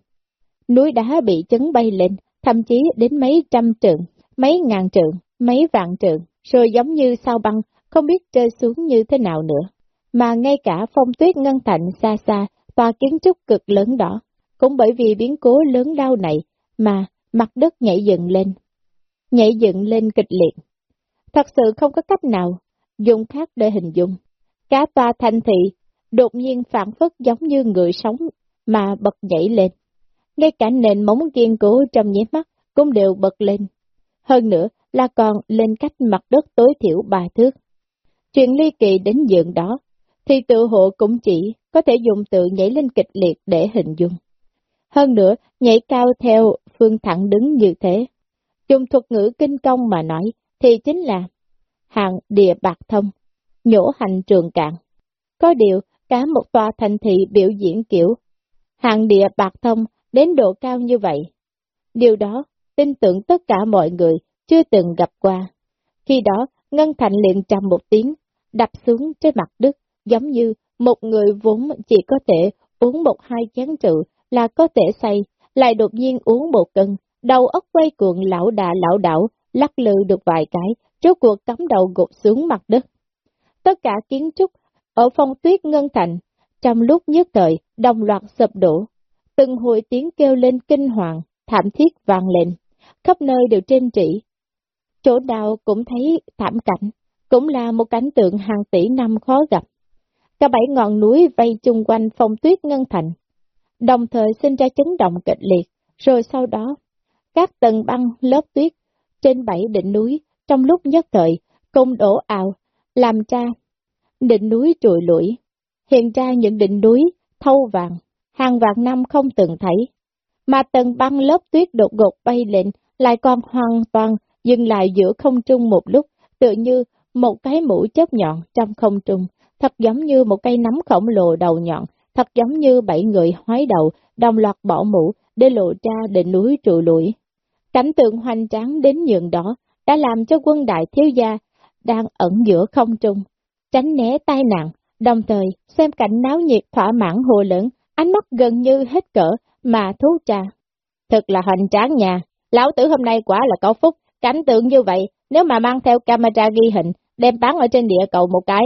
Núi đá bị chấn bay lên, thậm chí đến mấy trăm trượng, mấy ngàn trượng, mấy vạn trượng, rồi giống như sao băng, không biết rơi xuống như thế nào nữa. Mà ngay cả phong tuyết ngân thạnh xa xa, tòa kiến trúc cực lớn đó, cũng bởi vì biến cố lớn đau này mà mặt đất nhảy dựng lên. Nhảy dựng lên kịch liệt. Thật sự không có cách nào dùng khác để hình dung. Cả tòa thành thị đột nhiên phản phất giống như người sống mà bật nhảy lên. Ngay cả nền móng kiên cố trong nhé mắt cũng đều bật lên. Hơn nữa là còn lên cách mặt đất tối thiểu ba thước. Chuyện ly kỳ đến dường đó, thì tự hộ cũng chỉ có thể dùng tự nhảy lên kịch liệt để hình dung. Hơn nữa, nhảy cao theo phương thẳng đứng như thế. Dùng thuật ngữ kinh công mà nói, thì chính là hàng địa bạc thông, nhổ hành trường cạn. Có điều, cả một tòa thành thị biểu diễn kiểu hàng địa bạc thông đến độ cao như vậy. Điều đó, tin tưởng tất cả mọi người chưa từng gặp qua. Khi đó, Ngân Thành liền trầm một tiếng, đập xuống trên mặt đất, giống như một người vốn chỉ có thể uống một hai chén rượu là có thể say, lại đột nhiên uống một cân, đầu óc quay cuộn lão đà lão đảo, lắc lư được vài cái, chốt cuộc cắm đầu gục xuống mặt đất. Tất cả kiến trúc ở phong tuyết ngân thành, trong lúc nhất thời, đồng loạt sập đổ. Từng hồi tiếng kêu lên kinh hoàng, thảm thiết vang lên, khắp nơi đều trên trị. Chỗ nào cũng thấy thảm cảnh, cũng là một cảnh tượng hàng tỷ năm khó gặp. Cả bảy ngọn núi vây chung quanh phong tuyết ngân thành, đồng thời sinh ra chấn động kịch liệt, rồi sau đó, các tầng băng lớp tuyết trên bảy đỉnh núi trong lúc nhất thời công đổ ào, làm ra đỉnh núi trùi lũi, hiện ra những đỉnh núi thâu vàng, hàng vạn năm không từng thấy, mà tầng băng lớp tuyết đột ngột bay lên lại còn hoàn toàn dừng lại giữa không trung một lúc, tự như một cái mũi chớp nhọn trong không trung, thật giống như một cây nắm khổng lồ đầu nhọn, thật giống như bảy người hói đầu, đồng loạt bỏ mũ để lộ ra đỉnh núi trụ lũi. Cảnh tượng hoành tráng đến nhường đó đã làm cho quân đại thiếu gia đang ẩn giữa không trung, tránh né tai nạn, đồng thời xem cảnh náo nhiệt thỏa mãn hồ lớn, ánh mắt gần như hết cỡ mà thú trà. Thật là hoành tráng nhà, lão tử hôm nay quả là có phúc, cảnh tượng như vậy, nếu mà mang theo camera ghi hình, đem bán ở trên địa cầu một cái,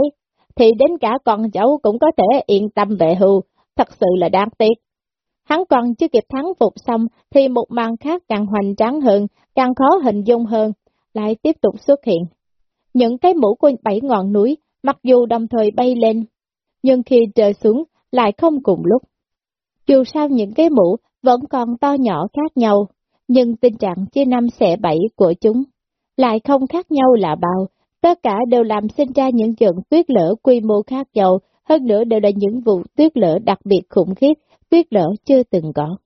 thì đến cả con cháu cũng có thể yên tâm về hưu, thật sự là đáng tiếc. Hắn còn chưa kịp thắng phục xong, thì một màn khác càng hoành tráng hơn, càng khó hình dung hơn, lại tiếp tục xuất hiện. Những cái mũ của bảy ngọn núi, mặc dù đồng thời bay lên, nhưng khi trời xuống, lại không cùng lúc. Dù sao những cái mũ vẫn còn to nhỏ khác nhau, nhưng tình trạng chia năm xẻ bảy của chúng lại không khác nhau là bao, tất cả đều làm sinh ra những trận tuyết lở quy mô khác nhau, hơn nữa đều là những vụ tuyết lở đặc biệt khủng khiếp, tuyết lở chưa từng có.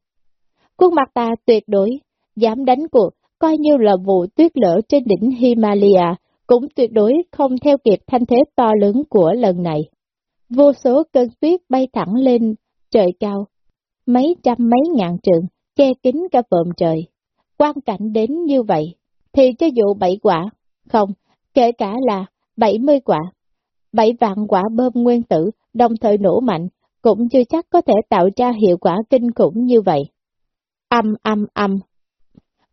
Khuôn mặt ta tuyệt đối, dám đánh cuộc, coi như là vụ tuyết lở trên đỉnh Himalaya, cũng tuyệt đối không theo kịp thanh thế to lớn của lần này. Vô số cơn tuyết bay thẳng lên trời cao, mấy trăm mấy ngàn trường che kín cả vợm trời. Quan cảnh đến như vậy, thì cho dù bảy quả, không, kể cả là bảy mươi quả, bảy vạn quả bơm nguyên tử đồng thời nổ mạnh, cũng chưa chắc có thể tạo ra hiệu quả kinh khủng như vậy. Âm âm âm.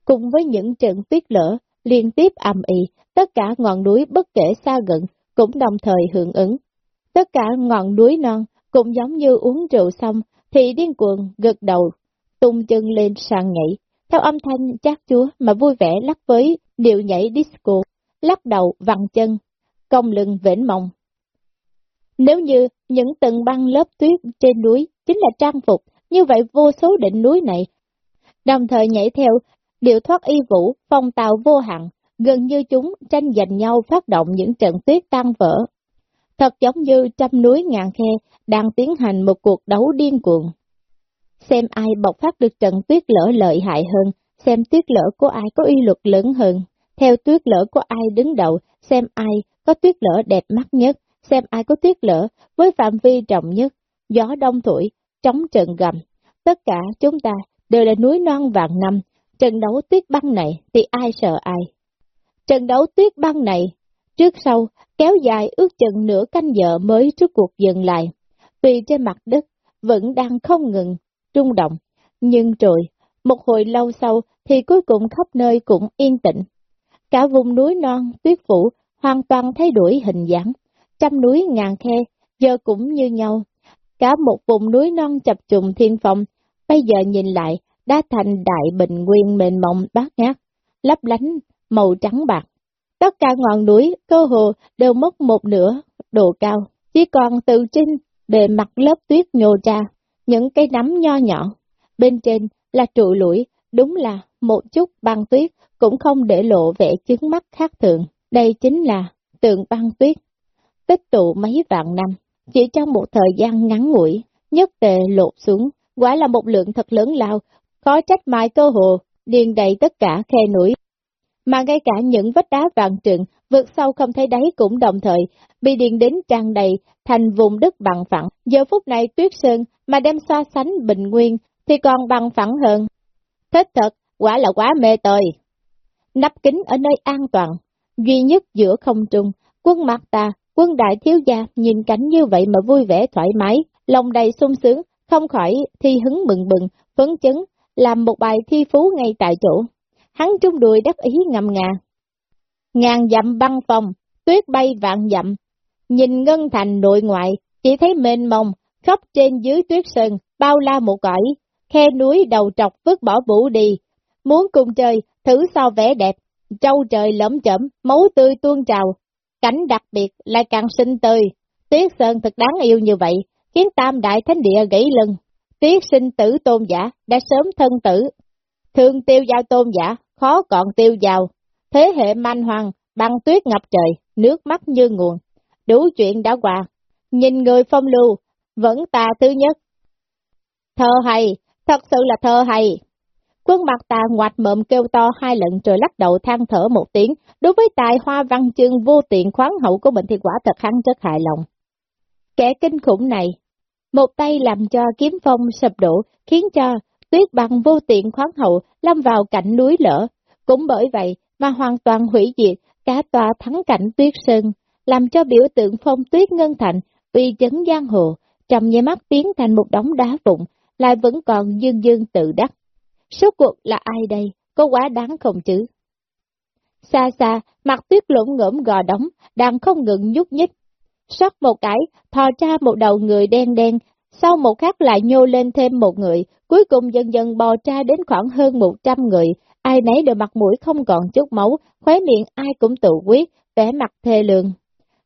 Cùng với những trận tuyết lở liên tiếp âm ỉ, tất cả ngọn núi bất kể xa gần cũng đồng thời hưởng ứng. Tất cả ngọn núi non cũng giống như uống rượu xong thì điên cuồng gật đầu, tung chân lên sàn nhảy, theo âm thanh chát chúa mà vui vẻ lắc với điệu nhảy disco, lắc đầu vặn chân, cong lưng vĩnh mộng. Nếu như những tầng băng lớp tuyết trên núi chính là trang phục, như vậy vô số đỉnh núi này, đồng thời nhảy theo điệu thoát y vũ, phong tàu vô hạn, gần như chúng tranh giành nhau phát động những trận tuyết tan vỡ. Thật giống như trăm núi ngàn khe đang tiến hành một cuộc đấu điên cuồng. Xem ai bộc phát được trận tuyết lỡ lợi hại hơn, xem tuyết lỡ của ai có uy luật lớn hơn, theo tuyết lỡ của ai đứng đầu, xem ai có tuyết lỡ đẹp mắt nhất, xem ai có tuyết lỡ với phạm vi rộng nhất, gió đông thổi, trống trận gầm. Tất cả chúng ta đều là núi non vạn năm, trận đấu tuyết băng này thì ai sợ ai. Trận đấu tuyết băng này, trước sau, kéo dài ước chừng nửa canh giờ mới trước cuộc dừng lại. Tuy trên mặt đất vẫn đang không ngừng, rung động, nhưng rồi, một hồi lâu sau thì cuối cùng khắp nơi cũng yên tĩnh. Cả vùng núi non, tuyết phủ, hoàn toàn thay đổi hình dáng, trăm núi ngàn khe, giờ cũng như nhau. Cả một vùng núi non chập trùng thiên phong, bây giờ nhìn lại, đã thành đại bình nguyên mềm mộng bát ngát, lấp lánh, màu trắng bạc. Tất cả ngọn núi, cơ hồ, đều mất một nửa độ cao, chỉ còn từ trên bề mặt lớp tuyết nhô ra, những cây nấm nho nhỏ. Bên trên là trụ lũi, đúng là một chút băng tuyết cũng không để lộ vẻ chứng mắt khác thường. Đây chính là tượng băng tuyết, tích tụ mấy vạn năm, chỉ trong một thời gian ngắn ngủi, nhất tề lột xuống, quả là một lượng thật lớn lao, khó trách mai cơ hồ, điền đầy tất cả khe núi. Mà ngay cả những vách đá vàng trượng, vượt sâu không thấy đáy cũng đồng thời, bị điện đến tràn đầy, thành vùng đất bằng phẳng. Giờ phút này tuyết sơn, mà đem so sánh bình nguyên, thì còn bằng phẳng hơn. thế thật, quả là quá mê tời. Nắp kính ở nơi an toàn, duy nhất giữa không trung, quân mặt ta, quân đại thiếu gia nhìn cảnh như vậy mà vui vẻ thoải mái, lòng đầy sung sướng, không khỏi thi hứng mừng bừng, phấn chấn, làm một bài thi phú ngay tại chỗ. Hắn trung đùi đắc ý ngầm ngà. Ngàn dặm băng phòng, tuyết bay vạn dặm, nhìn ngân thành nội ngoại, chỉ thấy mênh mông, khắp trên dưới tuyết sơn, bao la một cõi, khe núi đầu trọc vứt bỏ vũ đi, muốn cùng chơi, thử sao vẻ đẹp, trâu trời lẫm chậm, máu tươi tuôn trào, cảnh đặc biệt lại càng sinh tươi, tuyết sơn thật đáng yêu như vậy, khiến tam đại thánh địa gãy lưng, tuyết sinh tử tôn giả đã sớm thân tử, thương tiêu giao tôn giả, khó còn tiêu giàu, thế hệ manh hoàng, băng tuyết ngập trời, nước mắt như nguồn, đủ chuyện đã qua, nhìn người phong lưu, vẫn ta thứ nhất. Thơ hay, thật sự là thơ hay. Quân mặt ta ngoạch mộm kêu to hai lần rồi lắc đầu than thở một tiếng, đối với tài hoa văn chương vô tiện khoáng hậu của mình thì quả thật hắn rất hài lòng. Kẻ kinh khủng này, một tay làm cho kiếm phong sập đổ, khiến cho tuyết băng vô tiện khoáng hậu lâm vào cảnh núi lở. Cũng bởi vậy mà hoàn toàn hủy diệt cả tòa thắng cảnh tuyết sơn, làm cho biểu tượng phong tuyết ngân thành, uy chấn giang hồ, trong nháy mắt biến thành một đống đá vụn, lại vẫn còn dương dương tự đắc. Số cuộc là ai đây? Có quá đáng không chứ? Xa xa, mặt tuyết lũng ngỗm gò đóng, đang không ngừng nhúc nhích. Sót một cái, thò ra một đầu người đen đen, sau một khắc lại nhô lên thêm một người, cuối cùng dần dần bò ra đến khoảng hơn một trăm người, ai nấy đều mặt mũi không còn chút máu, khóe miệng ai cũng tự quyết, vẻ mặt thê lương.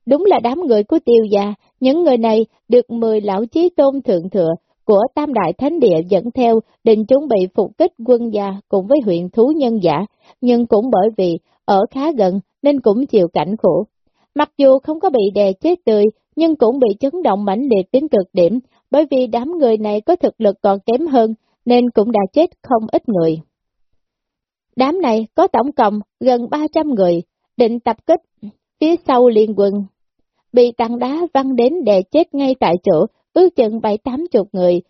Đúng là đám người của tiêu gia, những người này được mười lão chí tôn thượng thừa của Tam Đại Thánh Địa dẫn theo định chuẩn bị phục kích quân gia cùng với huyện thú nhân giả, nhưng cũng bởi vì ở khá gần nên cũng chịu cảnh khổ. Mặc dù không có bị đè chết tươi, nhưng cũng bị chấn động mãnh liệt đến cực điểm, bởi vì đám người này có thực lực còn kém hơn, nên cũng đã chết không ít người. Đám này có tổng cộng gần 300 người, định tập kích phía sau liên quân. Bị tảng đá văng đến đè chết ngay tại chỗ, ước chừng bảy tám chục người.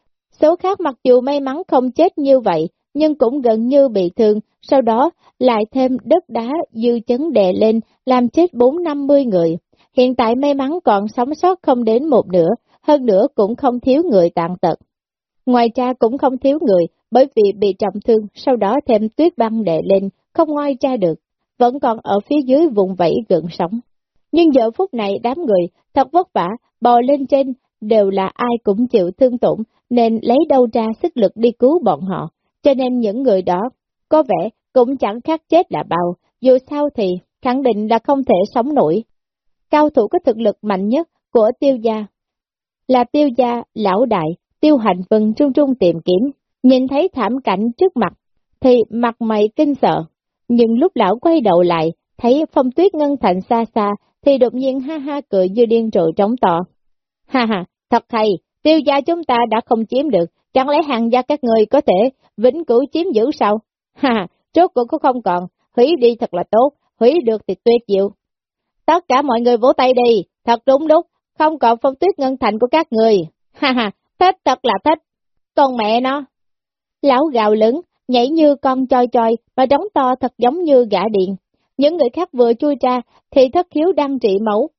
Số khác mặc dù may mắn không chết như vậy, nhưng cũng gần như bị thương, sau đó lại thêm đất đá dư chấn đè lên, làm chết bốn năm mươi người. Hiện tại may mắn còn sống sót không đến một nửa, hơn nữa cũng không thiếu người tàn tật. Ngoài ra cũng không thiếu người, bởi vì bị trọng thương, sau đó thêm tuyết băng đè lên, không ngoai ra được, vẫn còn ở phía dưới vùng vẫy gần sống. Nhưng giờ phút này đám người thật vất vả, bò lên trên, đều là ai cũng chịu thương tổn, nên lấy đâu ra sức lực đi cứu bọn họ, cho nên những người đó, có vẻ cũng chẳng khác chết là bao, dù sao thì khẳng định là không thể sống nổi. Cao thủ có thực lực mạnh nhất của tiêu gia là tiêu gia lão đại, tiêu hành vân trung trung tìm kiếm, nhìn thấy thảm cảnh trước mặt, thì mặt mày kinh sợ, nhưng lúc lão quay đầu lại, thấy phong tuyết ngân thành xa xa, thì đột nhiên ha ha cười như điên trội trống to. Ha ha, thật hay, tiêu gia chúng ta đã không chiếm được, chẳng lẽ hàng gia các người có thể vĩnh cửu chiếm giữ sao? Ha ha, trốt cũng không còn, hủy đi thật là tốt, hủy được thì tuyệt diệu. Tất cả mọi người vỗ tay đi, thật đúng lúc, không còn phong tuyết ngân thành của các người. Ha ha, thích thật là thích. Con mẹ nó. Lão gào lớn, nhảy như con choi choi và đóng to thật giống như gã điện. Những người khác vừa chui ra thì thất khiếu đang trị mẫu,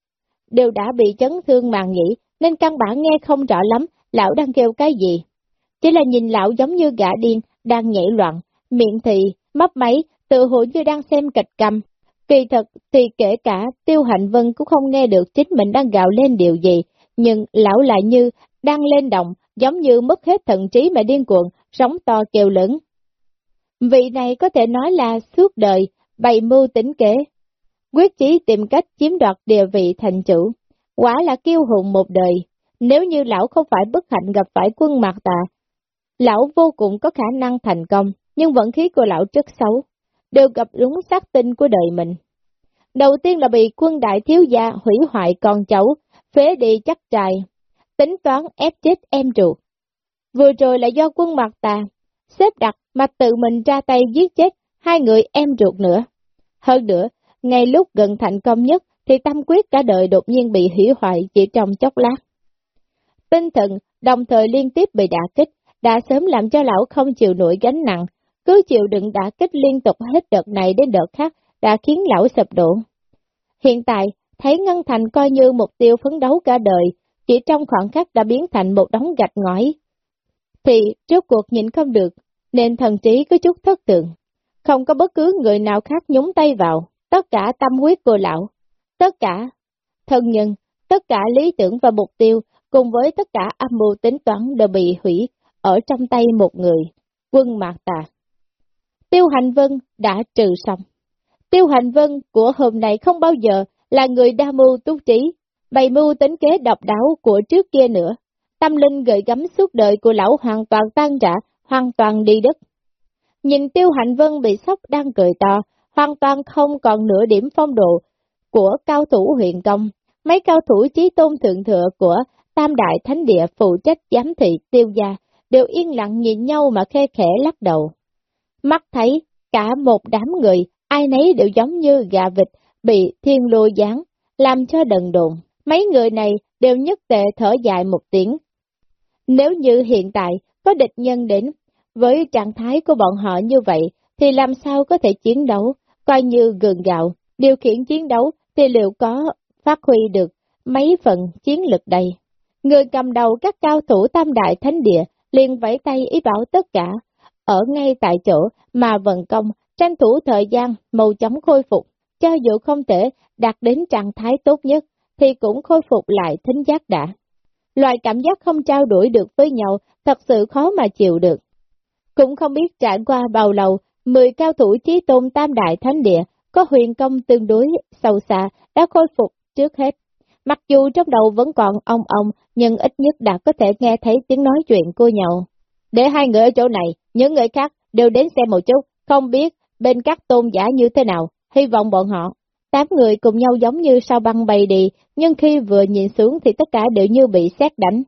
Đều đã bị chấn thương màng nhĩ nên căn bản nghe không rõ lắm lão đang kêu cái gì. Chỉ là nhìn lão giống như gã điên đang nhảy loạn, miệng thì, mấp máy, tự hồ như đang xem kịch cầm. Kỳ thật thì kể cả Tiêu Hạnh Vân cũng không nghe được chính mình đang gào lên điều gì, nhưng lão lại như đang lên động, giống như mất hết thần trí mà điên cuồng, sóng to kêu lớn. Vị này có thể nói là suốt đời, bày mưu tính kế, quyết chí tìm cách chiếm đoạt địa vị thành chủ, quả là kiêu hùng một đời. Nếu như lão không phải bất hạnh gặp phải quân mạc tà, lão vô cùng có khả năng thành công, nhưng vận khí của lão rất xấu đều gặp đúng xác tinh của đời mình. Đầu tiên là bị quân đại thiếu gia hủy hoại con cháu, phế đi chắc trài, tính toán ép chết em ruột. Vừa rồi là do quân mặt tà, xếp đặt mà tự mình ra tay giết chết hai người em ruột nữa. Hơn nữa, ngay lúc gần thành công nhất thì tâm quyết cả đời đột nhiên bị hủy hoại chỉ trong chốc lát. Tinh thần đồng thời liên tiếp bị đả kích, đã sớm làm cho lão không chịu nổi gánh nặng, cứ chịu đựng đã kích liên tục hết đợt này đến đợt khác đã khiến lão sập đổ. Hiện tại, thấy Ngân Thành coi như mục tiêu phấn đấu cả đời, chỉ trong khoảng khắc đã biến thành một đống gạch ngói. Thì trước cuộc nhìn không được, nên thần trí có chút thất tượng. Không có bất cứ người nào khác nhúng tay vào, tất cả tâm huyết của lão, tất cả thân nhân, tất cả lý tưởng và mục tiêu, cùng với tất cả âm mưu tính toán đều bị hủy ở trong tay một người, quân Mạc Tà. Tiêu Hành Vân đã trừ xong. Tiêu Hành Vân của hôm nay không bao giờ là người đa mưu túc trí, bày mưu tính kế độc đáo của trước kia nữa. Tâm linh gợi gắm suốt đời của lão hoàn toàn tan rã, hoàn toàn đi đất. Nhìn Tiêu Hành Vân bị sốc đang cười to, hoàn toàn không còn nửa điểm phong độ của cao thủ huyện công. Mấy cao thủ trí tôn thượng thừa của Tam Đại Thánh Địa phụ trách giám thị tiêu gia, đều yên lặng nhìn nhau mà khe khẽ lắc đầu. Mắt thấy, cả một đám người, ai nấy đều giống như gà vịt, bị thiên lô gián làm cho đần độn. Mấy người này đều nhất tệ thở dài một tiếng. Nếu như hiện tại có địch nhân đến, với trạng thái của bọn họ như vậy, thì làm sao có thể chiến đấu, coi như gừng gạo, điều khiển chiến đấu thì liệu có phát huy được mấy phần chiến lực đây. Người cầm đầu các cao thủ tam đại thánh địa liền vẫy tay ý bảo tất cả, ở ngay tại chỗ mà vận công, tranh thủ thời gian, màu chóng khôi phục. cho dù không thể đạt đến trạng thái tốt nhất, thì cũng khôi phục lại thính giác đã. Loại cảm giác không trao đổi được với nhau thật sự khó mà chịu được. Cũng không biết trải qua bao lâu, 10 cao thủ trí tôn tam đại thánh địa có huyền công tương đối sâu xa đã khôi phục trước hết. Mặc dù trong đầu vẫn còn ông ông, nhưng ít nhất đã có thể nghe thấy tiếng nói chuyện của nhau. Để hai người ở chỗ này, những người khác đều đến xem một chút, không biết bên các tôn giả như thế nào, hy vọng bọn họ. Tám người cùng nhau giống như sao băng bay đi, nhưng khi vừa nhìn xuống thì tất cả đều như bị xét đánh.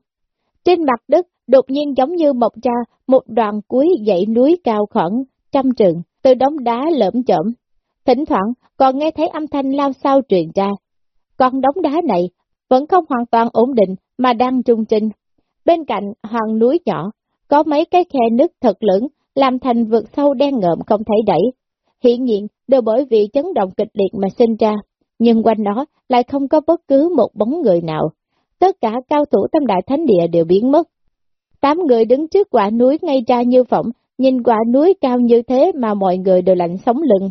Trên mặt đất, đột nhiên giống như mộc cha, một đoàn cuối dãy núi cao khoảng trăm trượng, từ đống đá lởm chởm. Thỉnh thoảng còn nghe thấy âm thanh lao sao truyền ra. Còn đống đá này vẫn không hoàn toàn ổn định mà đang trung trình. Bên cạnh hoàng núi nhỏ, có mấy cái khe nứt thật lớn, làm thành vực sâu đen ngợm không thể đẩy. Hiện nhiên, đều bởi vì chấn động kịch liệt mà sinh ra, nhưng quanh đó lại không có bất cứ một bóng người nào. Tất cả cao thủ tâm đại thánh địa đều biến mất. Tám người đứng trước quả núi ngay ra như phỏng, nhìn quả núi cao như thế mà mọi người đều lạnh sống lưng.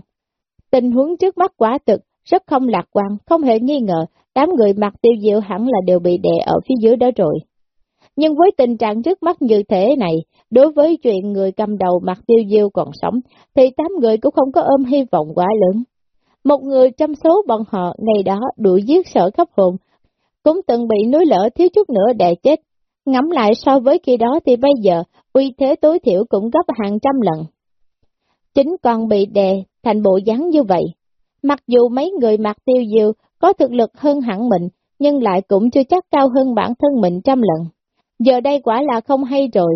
Tình huống trước mắt quả thực, rất không lạc quan, không hề nghi ngờ, đám người mặc tiêu diệu hẳn là đều bị đè ở phía dưới đó rồi. Nhưng với tình trạng trước mắt như thế này, đối với chuyện người cầm đầu mặt tiêu diêu còn sống, thì tám người cũng không có ôm hy vọng quá lớn. Một người trong số bọn họ ngày đó đuổi giết sở khắp hồn, cũng từng bị núi lỡ thiếu chút nữa đè chết. Ngắm lại so với khi đó thì bây giờ, uy thế tối thiểu cũng gấp hàng trăm lần. Chính còn bị đè thành bộ dáng như vậy. Mặc dù mấy người mặc tiêu diêu có thực lực hơn hẳn mình, nhưng lại cũng chưa chắc cao hơn bản thân mình trăm lần. Giờ đây quả là không hay rồi.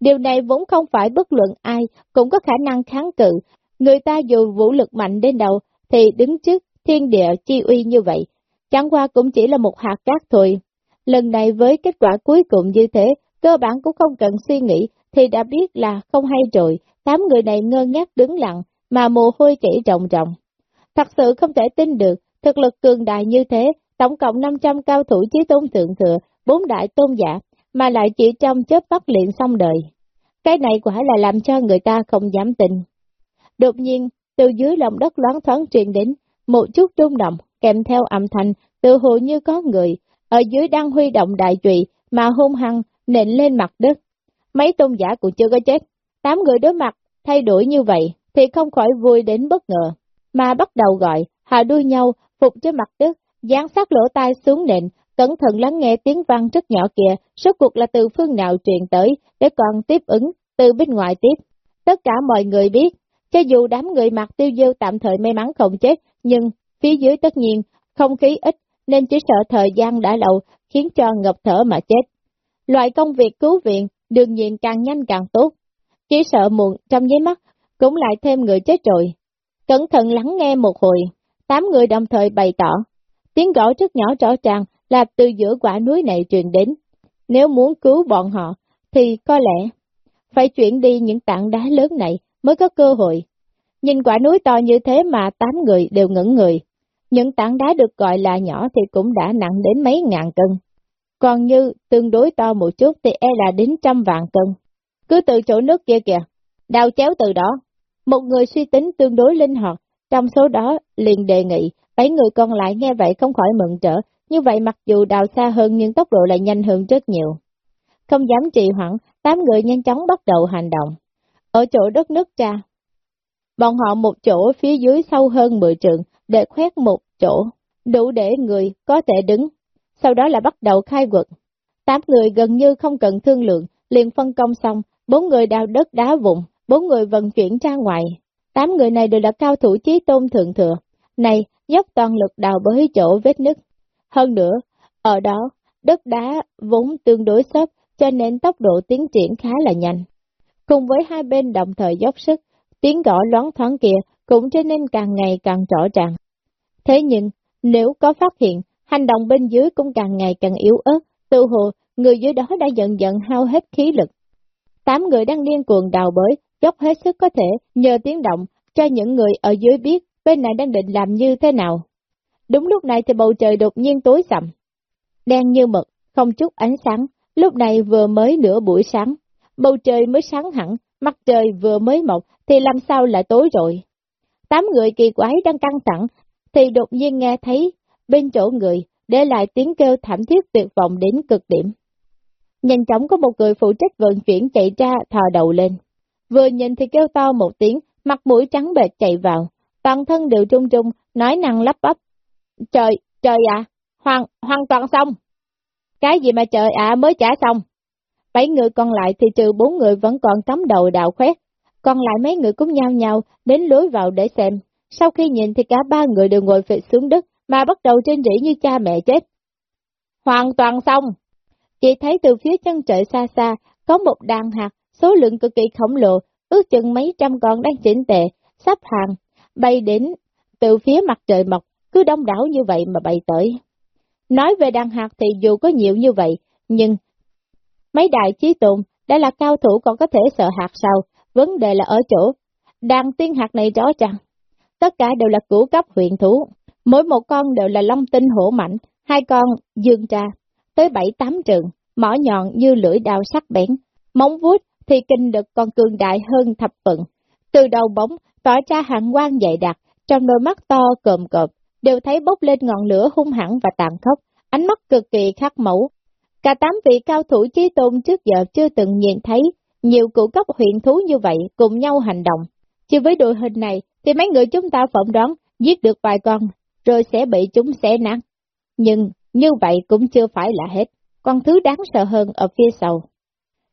Điều này vốn không phải bất luận ai cũng có khả năng kháng cự. Người ta dù vũ lực mạnh đến đâu thì đứng trước thiên địa chi uy như vậy. Chẳng qua cũng chỉ là một hạt cát thôi. Lần này với kết quả cuối cùng như thế, cơ bản cũng không cần suy nghĩ thì đã biết là không hay rồi. Tám người này ngơ ngác đứng lặng mà mồ hôi chảy ròng ròng. Thật sự không thể tin được, thực lực cường đại như thế, tổng cộng 500 cao thủ chí tôn thượng thừa, bốn đại tôn giả, mà lại chỉ trong chớp bắt liền xong đời. Cái này quả là làm cho người ta không dám tin. Đột nhiên, từ dưới lòng đất loáng thoáng truyền đến, một chút rung động, kèm theo âm thanh, tự hồ như có người, ở dưới đang huy động đại trụy, mà hung hăng, nện lên mặt đất. Mấy tôn giả cũng chưa có chết, tám người đối mặt, thay đổi như vậy, thì không khỏi vui đến bất ngờ, mà bắt đầu gọi, hạ đuôi nhau, phục trên mặt đất, dán sát lỗ tai xuống nền, cẩn thận lắng nghe tiếng vang rất nhỏ kìa, số cuộc là từ phương nào truyền tới, để còn tiếp ứng, từ bên ngoài tiếp. Tất cả mọi người biết, cho dù đám người mặc tiêu diêu tạm thời may mắn không chết, nhưng phía dưới tất nhiên, không khí ít, nên chỉ sợ thời gian đã lâu, khiến cho ngập thở mà chết. Loại công việc cứu viện, đương nhiên càng nhanh càng tốt. Chỉ sợ muộn trong giấy mắt, cũng lại thêm người chết rồi. Cẩn thận lắng nghe một hồi, tám người đồng thời bày tỏ. Tiếng gõ rất nhỏ rõ ràng là từ giữa quả núi này truyền đến. Nếu muốn cứu bọn họ, thì có lẽ phải chuyển đi những tảng đá lớn này mới có cơ hội. Nhìn quả núi to như thế mà tám người đều ngẩn người. Những tảng đá được gọi là nhỏ thì cũng đã nặng đến mấy ngàn cân. Còn như tương đối to một chút thì e là đến trăm vạn cân. Cứ từ chỗ nước kia kìa, đào chéo từ đó. Một người suy tính tương đối linh hoạt, trong số đó liền đề nghị, bảy người còn lại nghe vậy không khỏi mừng trở, như vậy mặc dù đào xa hơn nhưng tốc độ lại nhanh hơn rất nhiều. Không dám trì hoãn, tám người nhanh chóng bắt đầu hành động. Ở chỗ đất nước cha, bọn họ một chỗ phía dưới sâu hơn 10 trượng, để khoét một chỗ, đủ để người có thể đứng. Sau đó là bắt đầu khai quật. Tám người gần như không cần thương lượng, liền phân công xong, bốn người đào đất đá vụn, bốn người vận chuyển ra ngoài. Tám người này đều là cao thủ chí tôn thượng thừa. Này, dốc toàn lực đào bới chỗ vết nứt. Hơn nữa, ở đó, đất đá vốn tương đối xốp, cho nên tốc độ tiến triển khá là nhanh. Cùng với hai bên đồng thời dốc sức, tiếng gõ loáng thoáng kia cũng trở nên càng ngày càng rõ ràng. Thế nhưng, nếu có phát hiện, hành động bên dưới cũng càng ngày càng yếu ớt, tự hồ, người dưới đó đã dần dần hao hết khí lực. Tám người đang điên cuồng đào bới, dốc hết sức có thể, nhờ tiếng động, cho những người ở dưới biết bên này đang định làm như thế nào. Đúng lúc này thì bầu trời đột nhiên tối sầm, đen như mực, không chút ánh sáng, lúc này vừa mới nửa buổi sáng, bầu trời mới sáng hẳn, mặt trời vừa mới mọc thì làm sao lại tối rồi. Tám người kỳ quái đang căng thẳng, thì đột nhiên nghe thấy bên chỗ người, để lại tiếng kêu thảm thiết tuyệt vọng đến cực điểm. Nhanh chóng có một người phụ trách vận chuyển chạy ra thò đầu lên. Vừa nhìn thì kêu to một tiếng, mặt mũi trắng bệch chạy vào, toàn thân đều trung trung, nói năng lắp bắp. Trời, trời ạ, hoàn, hoàn toàn xong. Cái gì mà trời ạ mới trả xong. Bảy người còn lại thì trừ bốn người vẫn còn cắm đầu đạo khoét, còn lại mấy người cũng nhao nhau đến lối vào để xem. Sau khi nhìn thì cả ba người đều ngồi phịch xuống đất mà bắt đầu trên rỉ như cha mẹ chết. Hoàn toàn xong! Chỉ thấy từ phía chân trời xa xa có một đàn hạt, số lượng cực kỳ khổng lồ, ước chừng mấy trăm con đang chỉnh tệ, sắp hàng, bay đến từ phía mặt trời mọc, cứ đông đảo như vậy mà bày tới. Nói về đàn hạt thì dù có nhiều như vậy, nhưng mấy đại chí tùng đã là cao thủ còn có thể sợ hạt sao, vấn đề là ở chỗ, đàn tiên hạt này rõ ràng. Tất cả đều là cửu cấp huyện thú, mỗi một con đều là long tinh hổ mạnh, hai con dương tra tới bảy tám trường, mỏ nhọn như lưỡi đao sắc bén, móng vuốt thì kinh lực còn cường đại hơn thập phận. Từ đầu bóng tỏ ra hàng quang dày đặc, trong đôi mắt to cồm cộp, đều thấy bốc lên ngọn lửa hung hãn và tàn khốc, ánh mắt cực kỳ khắc mẫu. Cả tám vị cao thủ chí tôn trước giờ chưa từng nhìn thấy nhiều cụ cấp huyện thú như vậy cùng nhau hành động. Chỉ với đội hình này thì mấy người chúng ta phỏng đoán giết được vài con, rồi sẽ bị chúng xé nát. Nhưng như vậy cũng chưa phải là hết, con thứ đáng sợ hơn ở phía sau.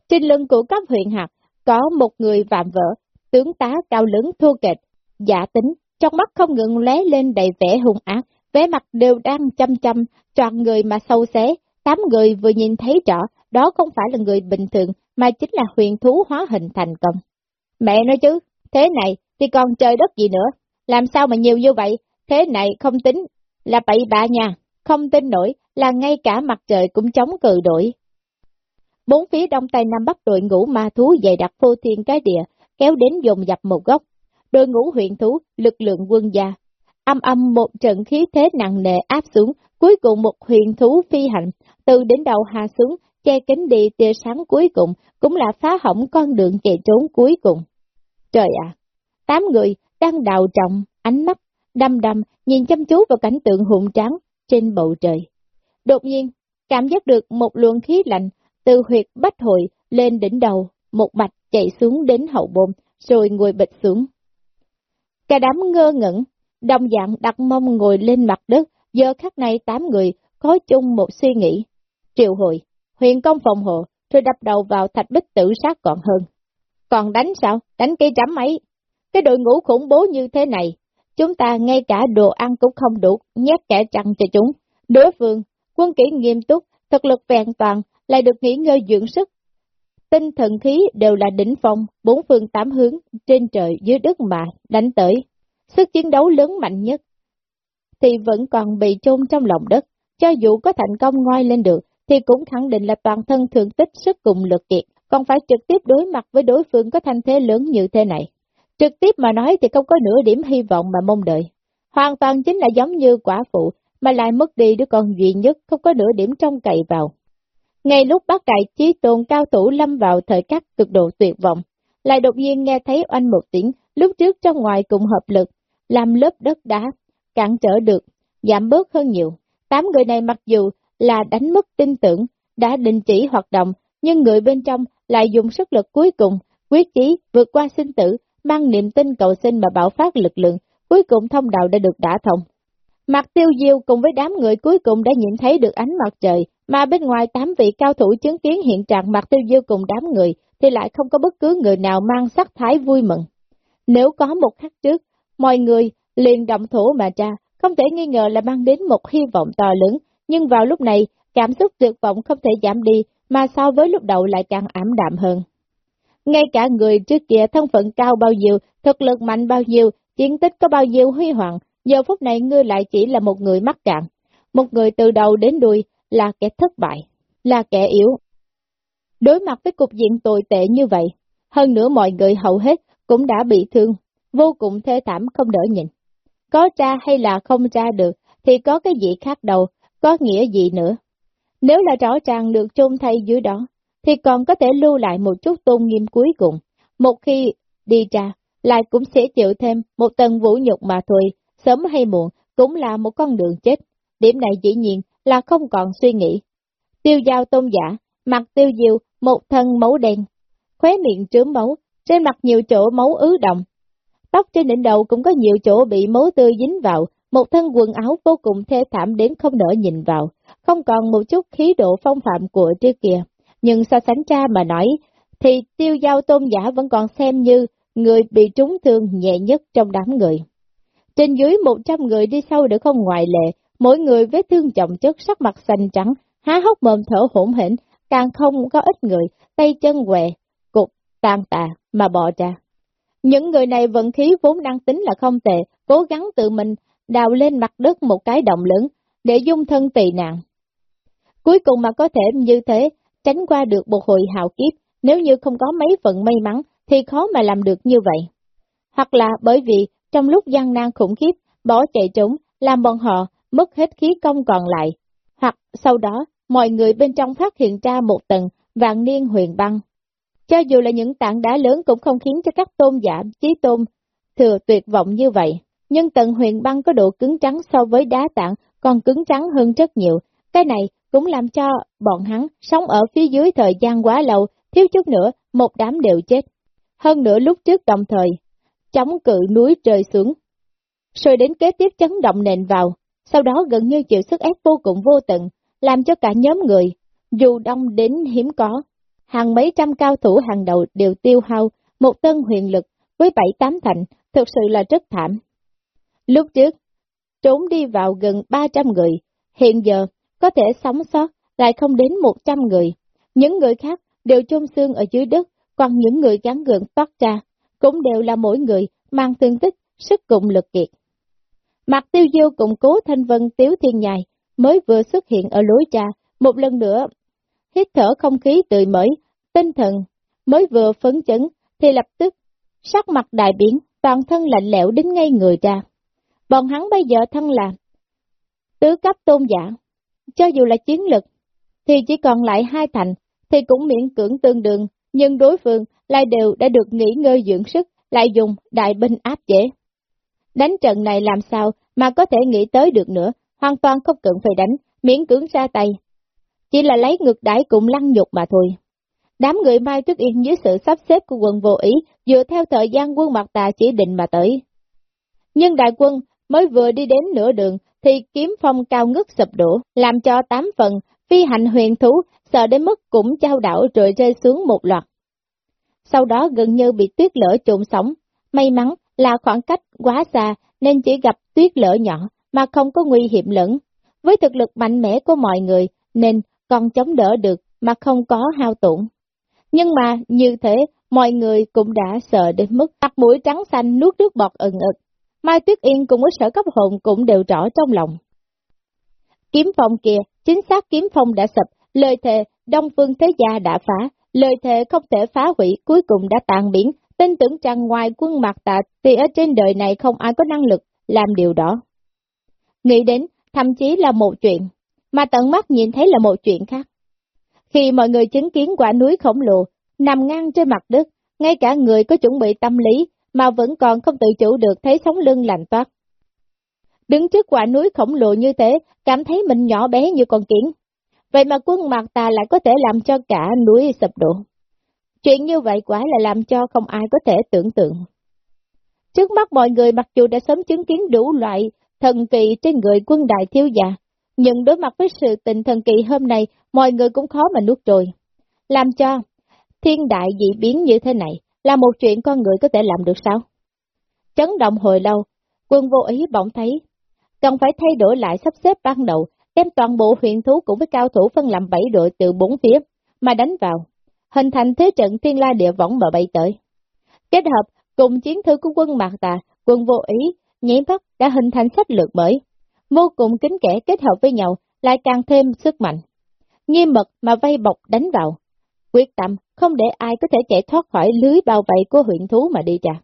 Trên lưng của cấp huyện hạt có một người vạm vỡ, tướng tá cao lớn thua kịch, giả tính, trong mắt không ngừng lé lên đầy vẻ hung ác, vẻ mặt đều đang chăm chăm, tròn người mà sâu xé, tám người vừa nhìn thấy rõ, đó không phải là người bình thường, mà chính là huyền thú hóa hình thành công. Mẹ nói chứ, thế này thì còn trời đất gì nữa, làm sao mà nhiều như vậy, thế này không tính là bậy bạ nha, không tin nổi là ngay cả mặt trời cũng chống cự đổi. Bốn phía đông tây nam bắc đội ngũ ma thú dày đặc phô thiên cái địa, kéo đến dồn dập một góc. Đội ngũ huyện thú, lực lượng quân gia. Âm âm một trận khí thế nặng nề áp xuống, cuối cùng một huyền thú phi hành, từ đến đầu hạ xuống, che kính đi tia sáng cuối cùng, cũng là phá hỏng con đường chạy trốn cuối cùng. Trời ạ! tám người đang đào trọng, ánh mắt, đăm đăm, nhìn chăm chú vào cảnh tượng hùng trắng trên bầu trời. Đột nhiên, cảm giác được một luồng khí lạnh từ huyệt bách hội lên đỉnh đầu, một mạch chạy xuống đến hậu bồn, rồi ngồi bịch xuống. Cả đám ngơ ngẩn, đồng dạng đặt mông ngồi lên mặt đất, giờ khắc này tám người có chung một suy nghĩ. Triệu hội, huyền công phòng hộ, rồi đập đầu vào thạch bích tử sát còn hơn. Còn đánh sao? Đánh cây chấm ấy. Cái đội ngũ khủng bố như thế này, chúng ta ngay cả đồ ăn cũng không đủ, nhét kẻ chặn cho chúng. Đối phương, quân kỹ nghiêm túc, thực lực vẹn toàn, lại được nghỉ ngơi dưỡng sức. Tinh thần khí đều là đỉnh phong, bốn phương tám hướng, trên trời dưới đất mà đánh tới. Sức chiến đấu lớn mạnh nhất, thì vẫn còn bị chôn trong lòng đất. Cho dù có thành công ngoi lên được, thì cũng khẳng định là toàn thân thường tích sức cùng lực kiệt, còn phải trực tiếp đối mặt với đối phương có thanh thế lớn như thế này. Trực tiếp mà nói thì không có nửa điểm hy vọng mà mong đợi. Hoàn toàn chính là giống như quả phụ, mà lại mất đi đứa con duy nhất, không có nửa điểm trông cậy vào. Ngay lúc bác đại trí tôn cao thủ lâm vào thời khắc cực độ tuyệt vọng, lại đột nhiên nghe thấy oanh một tiếng, lúc trước trong ngoài cùng hợp lực, làm lớp đất đá, cản trở được, giảm bớt hơn nhiều. Tám người này mặc dù là đánh mất tin tưởng, đã đình chỉ hoạt động, nhưng người bên trong lại dùng sức lực cuối cùng, quyết chí vượt qua sinh tử, mang niềm tin cầu sinh mà bảo phát lực lượng, cuối cùng thông đạo đã được đả thông. Mặt tiêu diêu cùng với đám người cuối cùng đã nhìn thấy được ánh mặt trời, mà bên ngoài tám vị cao thủ chứng kiến hiện trạng mặt tiêu diêu cùng đám người, thì lại không có bất cứ người nào mang sắc thái vui mừng. Nếu có một khắc trước, mọi người liền động thủ mà ra, không thể nghi ngờ là mang đến một hy vọng to lớn, nhưng vào lúc này, cảm xúc tuyệt vọng không thể giảm đi, mà so với lúc đầu lại càng ảm đạm hơn. Ngay cả người trước kia thân phận cao bao nhiêu, thực lực mạnh bao nhiêu, chiến tích có bao nhiêu huy hoàng, giờ phút này ngươi lại chỉ là một người mắc cạn, một người từ đầu đến đuôi là kẻ thất bại, là kẻ yếu. Đối mặt với cục diện tồi tệ như vậy, hơn nữa mọi người hầu hết cũng đã bị thương, vô cùng thê thảm không đỡ nhìn. Có ra hay là không ra được, thì có cái gì khác đâu, có nghĩa gì nữa. Nếu là rõ ràng được chôn thay dưới đó, thì còn có thể lưu lại một chút tôn nghiêm cuối cùng. Một khi đi ra, lại cũng sẽ chịu thêm một tầng vũ nhục mà thôi, sớm hay muộn, cũng là một con đường chết. Điểm này dĩ nhiên là không còn suy nghĩ. Tiêu giao tôn giả, mặt tiêu diêu, một thân máu đen, khóe miệng trướng máu, trên mặt nhiều chỗ máu ứ động. Tóc trên đỉnh đầu cũng có nhiều chỗ bị máu tươi dính vào, một thân quần áo vô cùng thê thảm đến không nỡ nhìn vào, không còn một chút khí độ phong phạm của trước kia. Nhưng so sánh cha mà nói, thì tiêu giao tôn giả vẫn còn xem như người bị trúng thương nhẹ nhất trong đám người. Trên dưới 100 người đi sau đều không ngoại lệ, mỗi người vết thương trọng chất sắc mặt xanh trắng, há hốc mồm thở hổn hển, càng không có ít người, tay chân què, cục, tan tà, mà bò ra. Những người này vận khí vốn đang tính là không tệ, cố gắng tự mình đào lên mặt đất một cái động lớn, để dung thân tỳ nạn. Cuối cùng mà có thể như thế, tránh qua được một hồi hào kiếp, nếu như không có mấy phần may mắn, thì khó mà làm được như vậy. Hoặc là bởi vì trong lúc gian nan khủng khiếp, bỏ chạy trốn, làm bọn họ mất hết khí công còn lại. Hoặc sau đó, mọi người bên trong phát hiện ra một tầng vạn niên huyền băng. Cho dù là những tảng đá lớn cũng không khiến cho các tôn giả, trí tôn, thừa tuyệt vọng như vậy. Nhưng tầng huyền băng có độ cứng trắng so với đá tảng còn cứng trắng hơn rất nhiều. Cái này cũng làm cho bọn hắn sống ở phía dưới thời gian quá lâu, thiếu chút nữa, một đám đều chết. Hơn nữa lúc trước đồng thời, chống cự núi trời xuống. Rồi đến kế tiếp chấn động nền vào, sau đó gần như chịu sức ép vô cùng vô tận, làm cho cả nhóm người, dù đông đến hiếm có, hàng mấy trăm cao thủ hàng đầu đều tiêu hao một tân huyền lực với bảy tám thành, thực sự là rất thảm. Lúc trước, trốn đi vào gần 300 người, hiện giờ có thể sống sót lại không đến 100 người. Những người khác đều chôn xương ở dưới đất, còn những người gắn gượng toát ra, cũng đều là mỗi người mang thương tích, sức cùng lực kiệt. Mặt tiêu diêu cùng cố thanh vân tiếu thiên nhài mới vừa xuất hiện ở lối ra, một lần nữa hít thở không khí tươi mới, tinh thần mới vừa phấn chấn, thì lập tức sắc mặt đại biến, toàn thân lạnh lẽo đến ngay người ra. Bọn hắn bây giờ thân là tứ cấp tôn giả, cho dù là chiến lực, thì chỉ còn lại hai thành, thì cũng miễn cưỡng tương đương, nhưng đối phương lại đều đã được nghỉ ngơi dưỡng sức, lại dùng đại binh áp chế. Đánh trận này làm sao mà có thể nghĩ tới được nữa, hoàn toàn không cần phải đánh, miễn cưỡng ra tay. Chỉ là lấy ngược đãi cũng lăng nhục mà thôi. Đám người Mai Tuyết Yên dưới sự sắp xếp của quân vô ý, dựa theo thời gian quân mặt tà chỉ định mà tới. Nhưng đại quân mới vừa đi đến nửa đường, thì kiếm phong cao ngất sụp đổ, làm cho tám phần, phi hành huyền thú, sợ đến mức cũng trao đảo rồi rơi xuống một loạt. Sau đó gần như bị tuyết lở trộn sóng, may mắn là khoảng cách quá xa nên chỉ gặp tuyết lỡ nhỏ mà không có nguy hiểm lớn. Với thực lực mạnh mẽ của mọi người nên còn chống đỡ được mà không có hao tổn. Nhưng mà như thế, mọi người cũng đã sợ đến mức mặt mũi trắng xanh nuốt nước bọt ẩn ực. Mai Tuyết Yên cùng với sở cấp hồn cũng đều rõ trong lòng. Kiếm phong kia, chính xác kiếm phong đã sập, lời thề Đông Phương Thế Gia đã phá, lời thề không thể phá hủy cuối cùng đã tàn biến, tin tưởng rằng ngoài quân mặt tạ thì ở trên đời này không ai có năng lực làm điều đó. Nghĩ đến, thậm chí là một chuyện, mà tận mắt nhìn thấy là một chuyện khác. Khi mọi người chứng kiến quả núi khổng lồ, nằm ngang trên mặt đất, ngay cả người có chuẩn bị tâm lý, mà vẫn còn không tự chủ được thấy sống lưng lạnh toát. Đứng trước quả núi khổng lồ như thế, cảm thấy mình nhỏ bé như con kiến. Vậy mà quân mặt tà lại có thể làm cho cả núi sập đổ. Chuyện như vậy quả là làm cho không ai có thể tưởng tượng. Trước mắt mọi người mặc dù đã sớm chứng kiến đủ loại thần kỳ trên người quân đại thiếu già, nhưng đối mặt với sự tình thần kỳ hôm nay, mọi người cũng khó mà nuốt trôi. Làm cho thiên đại dị biến như thế này là một chuyện con người có thể làm được sao? Chấn động hồi lâu, quân vô ý bỗng thấy, cần phải thay đổi lại sắp xếp ban đầu, đem toàn bộ huyện thú cùng với cao thủ phân làm bảy đội từ bốn phía, mà đánh vào, hình thành thế trận thiên la địa võng mà bay tới. Kết hợp cùng chiến thư của quân Mạc Tà, quân vô ý, nhảy mắt đã hình thành sách lược mới, vô cùng kính kẻ kết hợp với nhau, lại càng thêm sức mạnh. Nghiêm mật mà vây bọc đánh vào, quyết tâm không để ai có thể chạy thoát khỏi lưới bao vây của huyện thú mà đi ra.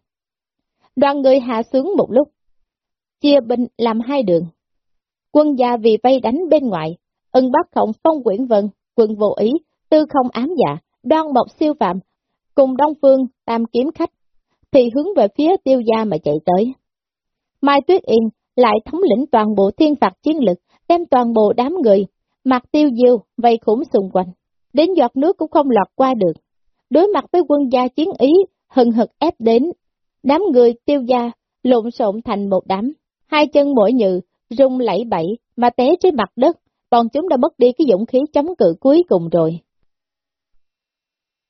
Đoàn người hạ xuống một lúc, chia binh làm hai đường. Quân gia vì vây đánh bên ngoài, ân bắt khổng phong quyển vân, quân vô ý, tư không ám dạ, đoan mộc siêu phạm, cùng Đông Phương, tam kiếm khách, thì hướng về phía tiêu gia mà chạy tới. Mai Tuyết Yên lại thống lĩnh toàn bộ thiên phạt chiến lực, đem toàn bộ đám người, mặt tiêu diêu, vây khủng xung quanh. Đến giọt nước cũng không lọt qua được. Đối mặt với quân gia chiến ý, hừng hực ép đến. Đám người tiêu gia lộn xộn thành một đám. Hai chân mỗi nhự, rung lẫy bẫy, mà té trên mặt đất, bọn chúng đã mất đi cái dũng khí chống cự cuối cùng rồi.